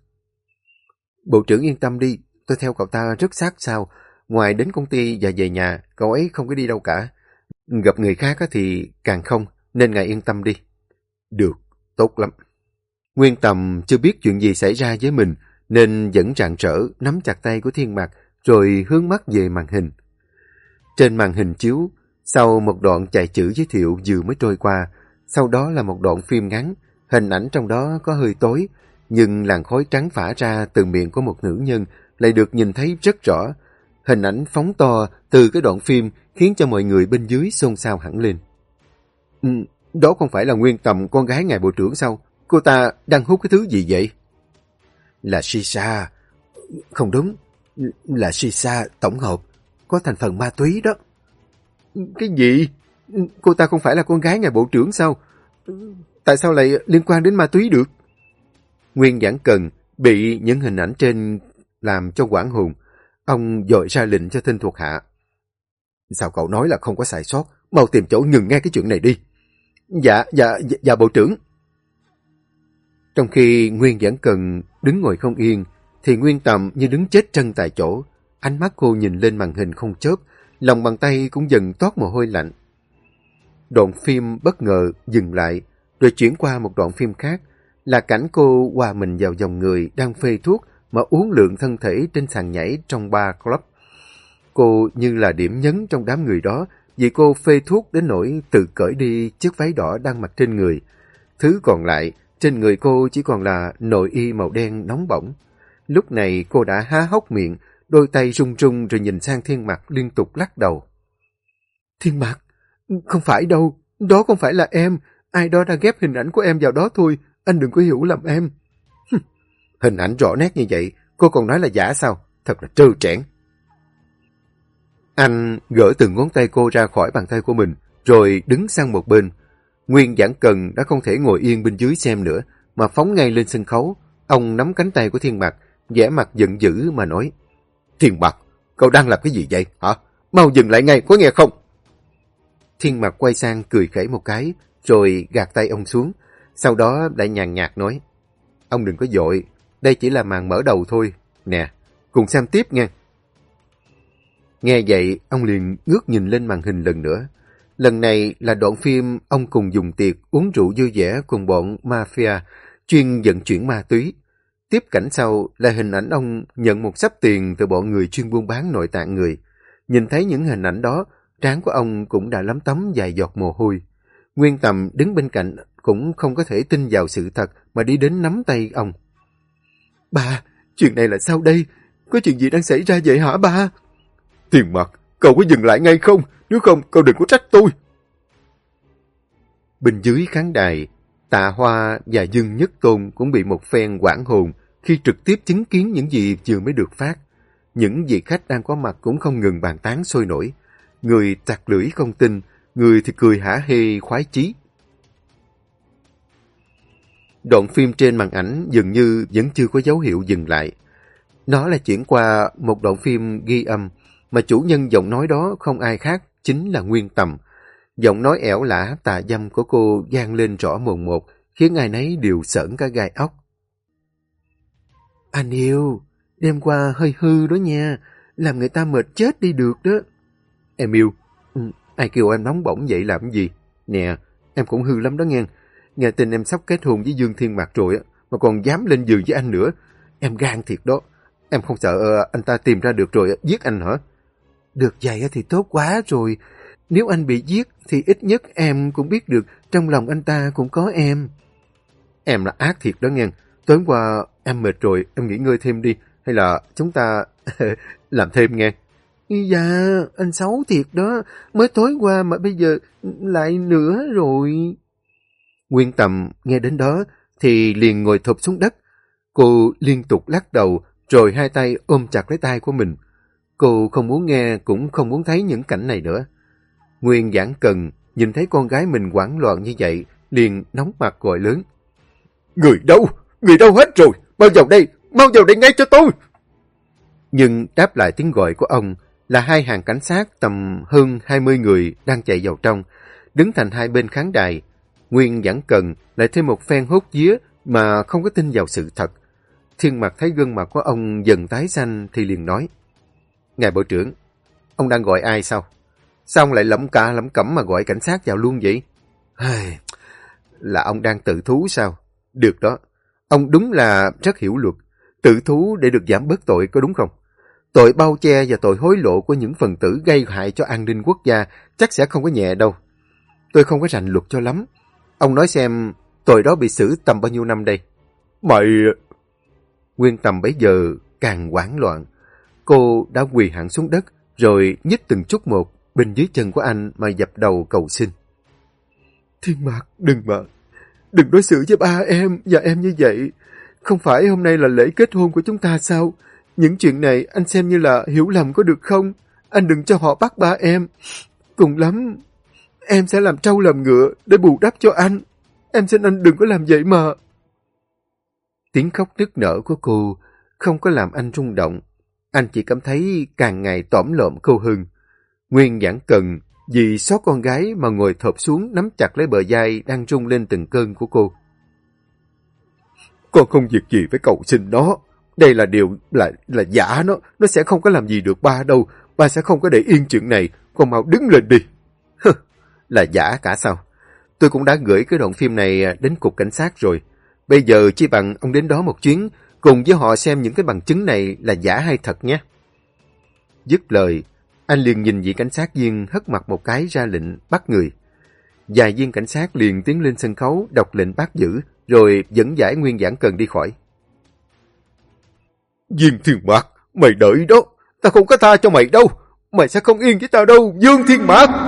Bộ trưởng yên tâm đi, tôi theo cậu ta rất sát sao. Ngoài đến công ty và về nhà, cậu ấy không có đi đâu cả. Gặp người khác thì càng không, nên ngài yên tâm đi. Được, tốt lắm. Nguyên tâm chưa biết chuyện gì xảy ra với mình, nên vẫn rạng rỡ nắm chặt tay của Thiên Mạc rồi hướng mắt về màn hình. Trên màn hình chiếu, sau một đoạn chạy chữ giới thiệu vừa mới trôi qua, sau đó là một đoạn phim ngắn, hình ảnh trong đó có hơi tối, nhưng làn khói trắng phả ra từ miệng của một nữ nhân lại được nhìn thấy rất rõ. Hình ảnh phóng to từ cái đoạn phim khiến cho mọi người bên dưới xôn xao hẳn lên. Ừ, đó không phải là nguyên tầm con gái ngài bộ trưởng sao? Cô ta đang hút cái thứ gì vậy? Là shisha. Không đúng, là shisha tổng hợp, có thành phần ma túy đó. Cái gì? Cô ta không phải là con gái ngài bộ trưởng sao? Tại sao lại liên quan đến ma túy được? Nguyên Giảng Cần bị những hình ảnh trên làm cho quảng hồn. Ông dội ra lệnh cho tên thuộc hạ. Sao cậu nói là không có sai sót? Mau tìm chỗ ngừng nghe cái chuyện này đi. Dạ, dạ, dạ, dạ bộ trưởng. Trong khi Nguyên Giảng Cần đứng ngồi không yên, thì Nguyên Tầm như đứng chết chân tại chỗ. Ánh mắt cô nhìn lên màn hình không chớp, lòng bàn tay cũng dần toát mồ hôi lạnh. Đoạn phim bất ngờ dừng lại, rồi chuyển qua một đoạn phim khác, là cảnh cô hòa mình vào dòng người đang phê thuốc mà uống lượng thân thể trên sàn nhảy trong bar club. Cô như là điểm nhấn trong đám người đó vì cô phê thuốc đến nỗi tự cởi đi chiếc váy đỏ đang mặc trên người. Thứ còn lại, trên người cô chỉ còn là nội y màu đen nóng bỏng. Lúc này cô đã há hốc miệng, đôi tay run run rồi nhìn sang thiên mặt liên tục lắc đầu. Thiên mặt, không phải đâu, đó không phải là em, ai đó đã ghép hình ảnh của em vào đó thôi, anh đừng có hiểu lầm em. Hình ảnh rõ nét như vậy, cô còn nói là giả sao? Thật là trơ trẽn. Anh gỡ từng ngón tay cô ra khỏi bàn tay của mình, rồi đứng sang một bên. Nguyên giảng cần đã không thể ngồi yên bên dưới xem nữa, mà phóng ngay lên sân khấu. Ông nắm cánh tay của Thiên Bạc, vẻ mặt giận dữ mà nói. Thiên Bạc, cậu đang làm cái gì vậy hả? Mau dừng lại ngay, có nghe không? Thiên Bạc quay sang cười khẩy một cái, rồi gạt tay ông xuống, sau đó lại nhàn nhạt nói, ông đừng có dội, đây chỉ là màn mở đầu thôi. Nè, cùng xem tiếp nha. Nghe vậy, ông liền ngước nhìn lên màn hình lần nữa. Lần này là đoạn phim ông cùng dùng tiệc uống rượu vui vẻ cùng bọn mafia, chuyên vận chuyển ma túy. Tiếp cảnh sau là hình ảnh ông nhận một sắp tiền từ bọn người chuyên buôn bán nội tạng người. Nhìn thấy những hình ảnh đó, trán của ông cũng đã lắm tấm dài giọt mồ hôi. Nguyên Tầm đứng bên cạnh cũng không có thể tin vào sự thật mà đi đến nắm tay ông. Ba, chuyện này là sao đây? Có chuyện gì đang xảy ra vậy hả ba? Tiền mặt, cậu có dừng lại ngay không? Nếu không, cậu đừng có trách tôi. Bên dưới khán đài, Tạ Hoa và Dương Nhất Tôn cũng bị một phen quảng hồn khi trực tiếp chứng kiến những gì vừa mới được phát. Những vị khách đang có mặt cũng không ngừng bàn tán sôi nổi. Người tặc lưỡi không tin, người thì cười hả hê khoái chí. Đoạn phim trên màn ảnh dường như vẫn chưa có dấu hiệu dừng lại. Nó là chuyển qua một đoạn phim ghi âm mà chủ nhân giọng nói đó không ai khác chính là Nguyên Tầm. Giọng nói ẻo lả tà dâm của cô gian lên rõ mồn một, khiến ai nấy đều sởn cả gai ốc. Anh yêu, đêm qua hơi hư đó nha, làm người ta mệt chết đi được đó. Em yêu, ừ, ai kêu em nóng bỏng vậy làm gì? Nè, em cũng hư lắm đó nghe. Nghe tin em sắp kết hôn với Dương Thiên Mạc rồi, mà còn dám lên giường với anh nữa. Em gan thiệt đó. Em không sợ ờ, anh ta tìm ra được rồi giết anh hả? Được vậy thì tốt quá rồi. Nếu anh bị giết thì ít nhất em cũng biết được trong lòng anh ta cũng có em. Em là ác thiệt đó nghe. Tối qua em mệt rồi, em nghỉ ngơi thêm đi. Hay là chúng ta <laughs> làm thêm nghe. Dạ, anh xấu thiệt đó. Mới tối qua mà bây giờ lại nữa rồi. Nguyên Tầm nghe đến đó thì liền ngồi thụp xuống đất. Cô liên tục lắc đầu rồi hai tay ôm chặt lấy tay của mình. Cô không muốn nghe cũng không muốn thấy những cảnh này nữa. Nguyên giảng cần nhìn thấy con gái mình hoảng loạn như vậy liền nóng mặt gọi lớn. Người đâu? Người đâu hết rồi? Mau vào đây! Mau vào đây ngay cho tôi! Nhưng đáp lại tiếng gọi của ông là hai hàng cảnh sát tầm hơn 20 người đang chạy vào trong, đứng thành hai bên khán đài. Nguyên giảng cần lại thêm một phen hốt día mà không có tin vào sự thật. Thiên mặt thấy gương mặt của ông dần tái xanh thì liền nói. Ngài Bộ trưởng, ông đang gọi ai sao? Sao ông lại lẩm cả lẫm cẩm mà gọi cảnh sát vào luôn vậy? Ai... Là ông đang tự thú sao? Được đó, ông đúng là rất hiểu luật. Tự thú để được giảm bớt tội có đúng không? Tội bao che và tội hối lộ của những phần tử gây hại cho an ninh quốc gia chắc sẽ không có nhẹ đâu. Tôi không có rành luật cho lắm. Ông nói xem tội đó bị xử tầm bao nhiêu năm đây? Mày... Nguyên tầm bấy giờ càng hoảng loạn. Cô đã quỳ hẳn xuống đất rồi nhích từng chút một bên dưới chân của anh mà dập đầu cầu xin. Thiên Mạc, đừng mà. Đừng đối xử với ba em và em như vậy. Không phải hôm nay là lễ kết hôn của chúng ta sao? Những chuyện này anh xem như là hiểu lầm có được không? Anh đừng cho họ bắt ba em. Cùng lắm, em sẽ làm trâu làm ngựa để bù đắp cho anh. Em xin anh đừng có làm vậy mà. Tiếng khóc nức nở của cô không có làm anh rung động. Anh chỉ cảm thấy càng ngày tỏm lộm cô hưng. Nguyên giảng cần vì xót con gái mà ngồi thộp xuống nắm chặt lấy bờ vai đang rung lên từng cơn của cô. Con không việc gì với cậu xin nó. Đây là điều là là giả nó, nó sẽ không có làm gì được ba đâu. Ba sẽ không có để yên chuyện này, con mau đứng lên đi. <laughs> là giả cả sao? Tôi cũng đã gửi cái đoạn phim này à, đến cục cảnh sát rồi. Bây giờ chỉ bằng ông đến đó một chuyến, cùng với họ xem những cái bằng chứng này là giả hay thật nhé. Dứt lời, anh liền nhìn vị cảnh sát viên hất mặt một cái ra lệnh bắt người. Vài viên cảnh sát liền tiến lên sân khấu đọc lệnh bắt giữ, rồi dẫn giải nguyên giảng cần đi khỏi. Dương Thiên Mạc, mày đợi đó, ta không có tha cho mày đâu, mày sẽ không yên với tao đâu, Dương Thiên Mạc!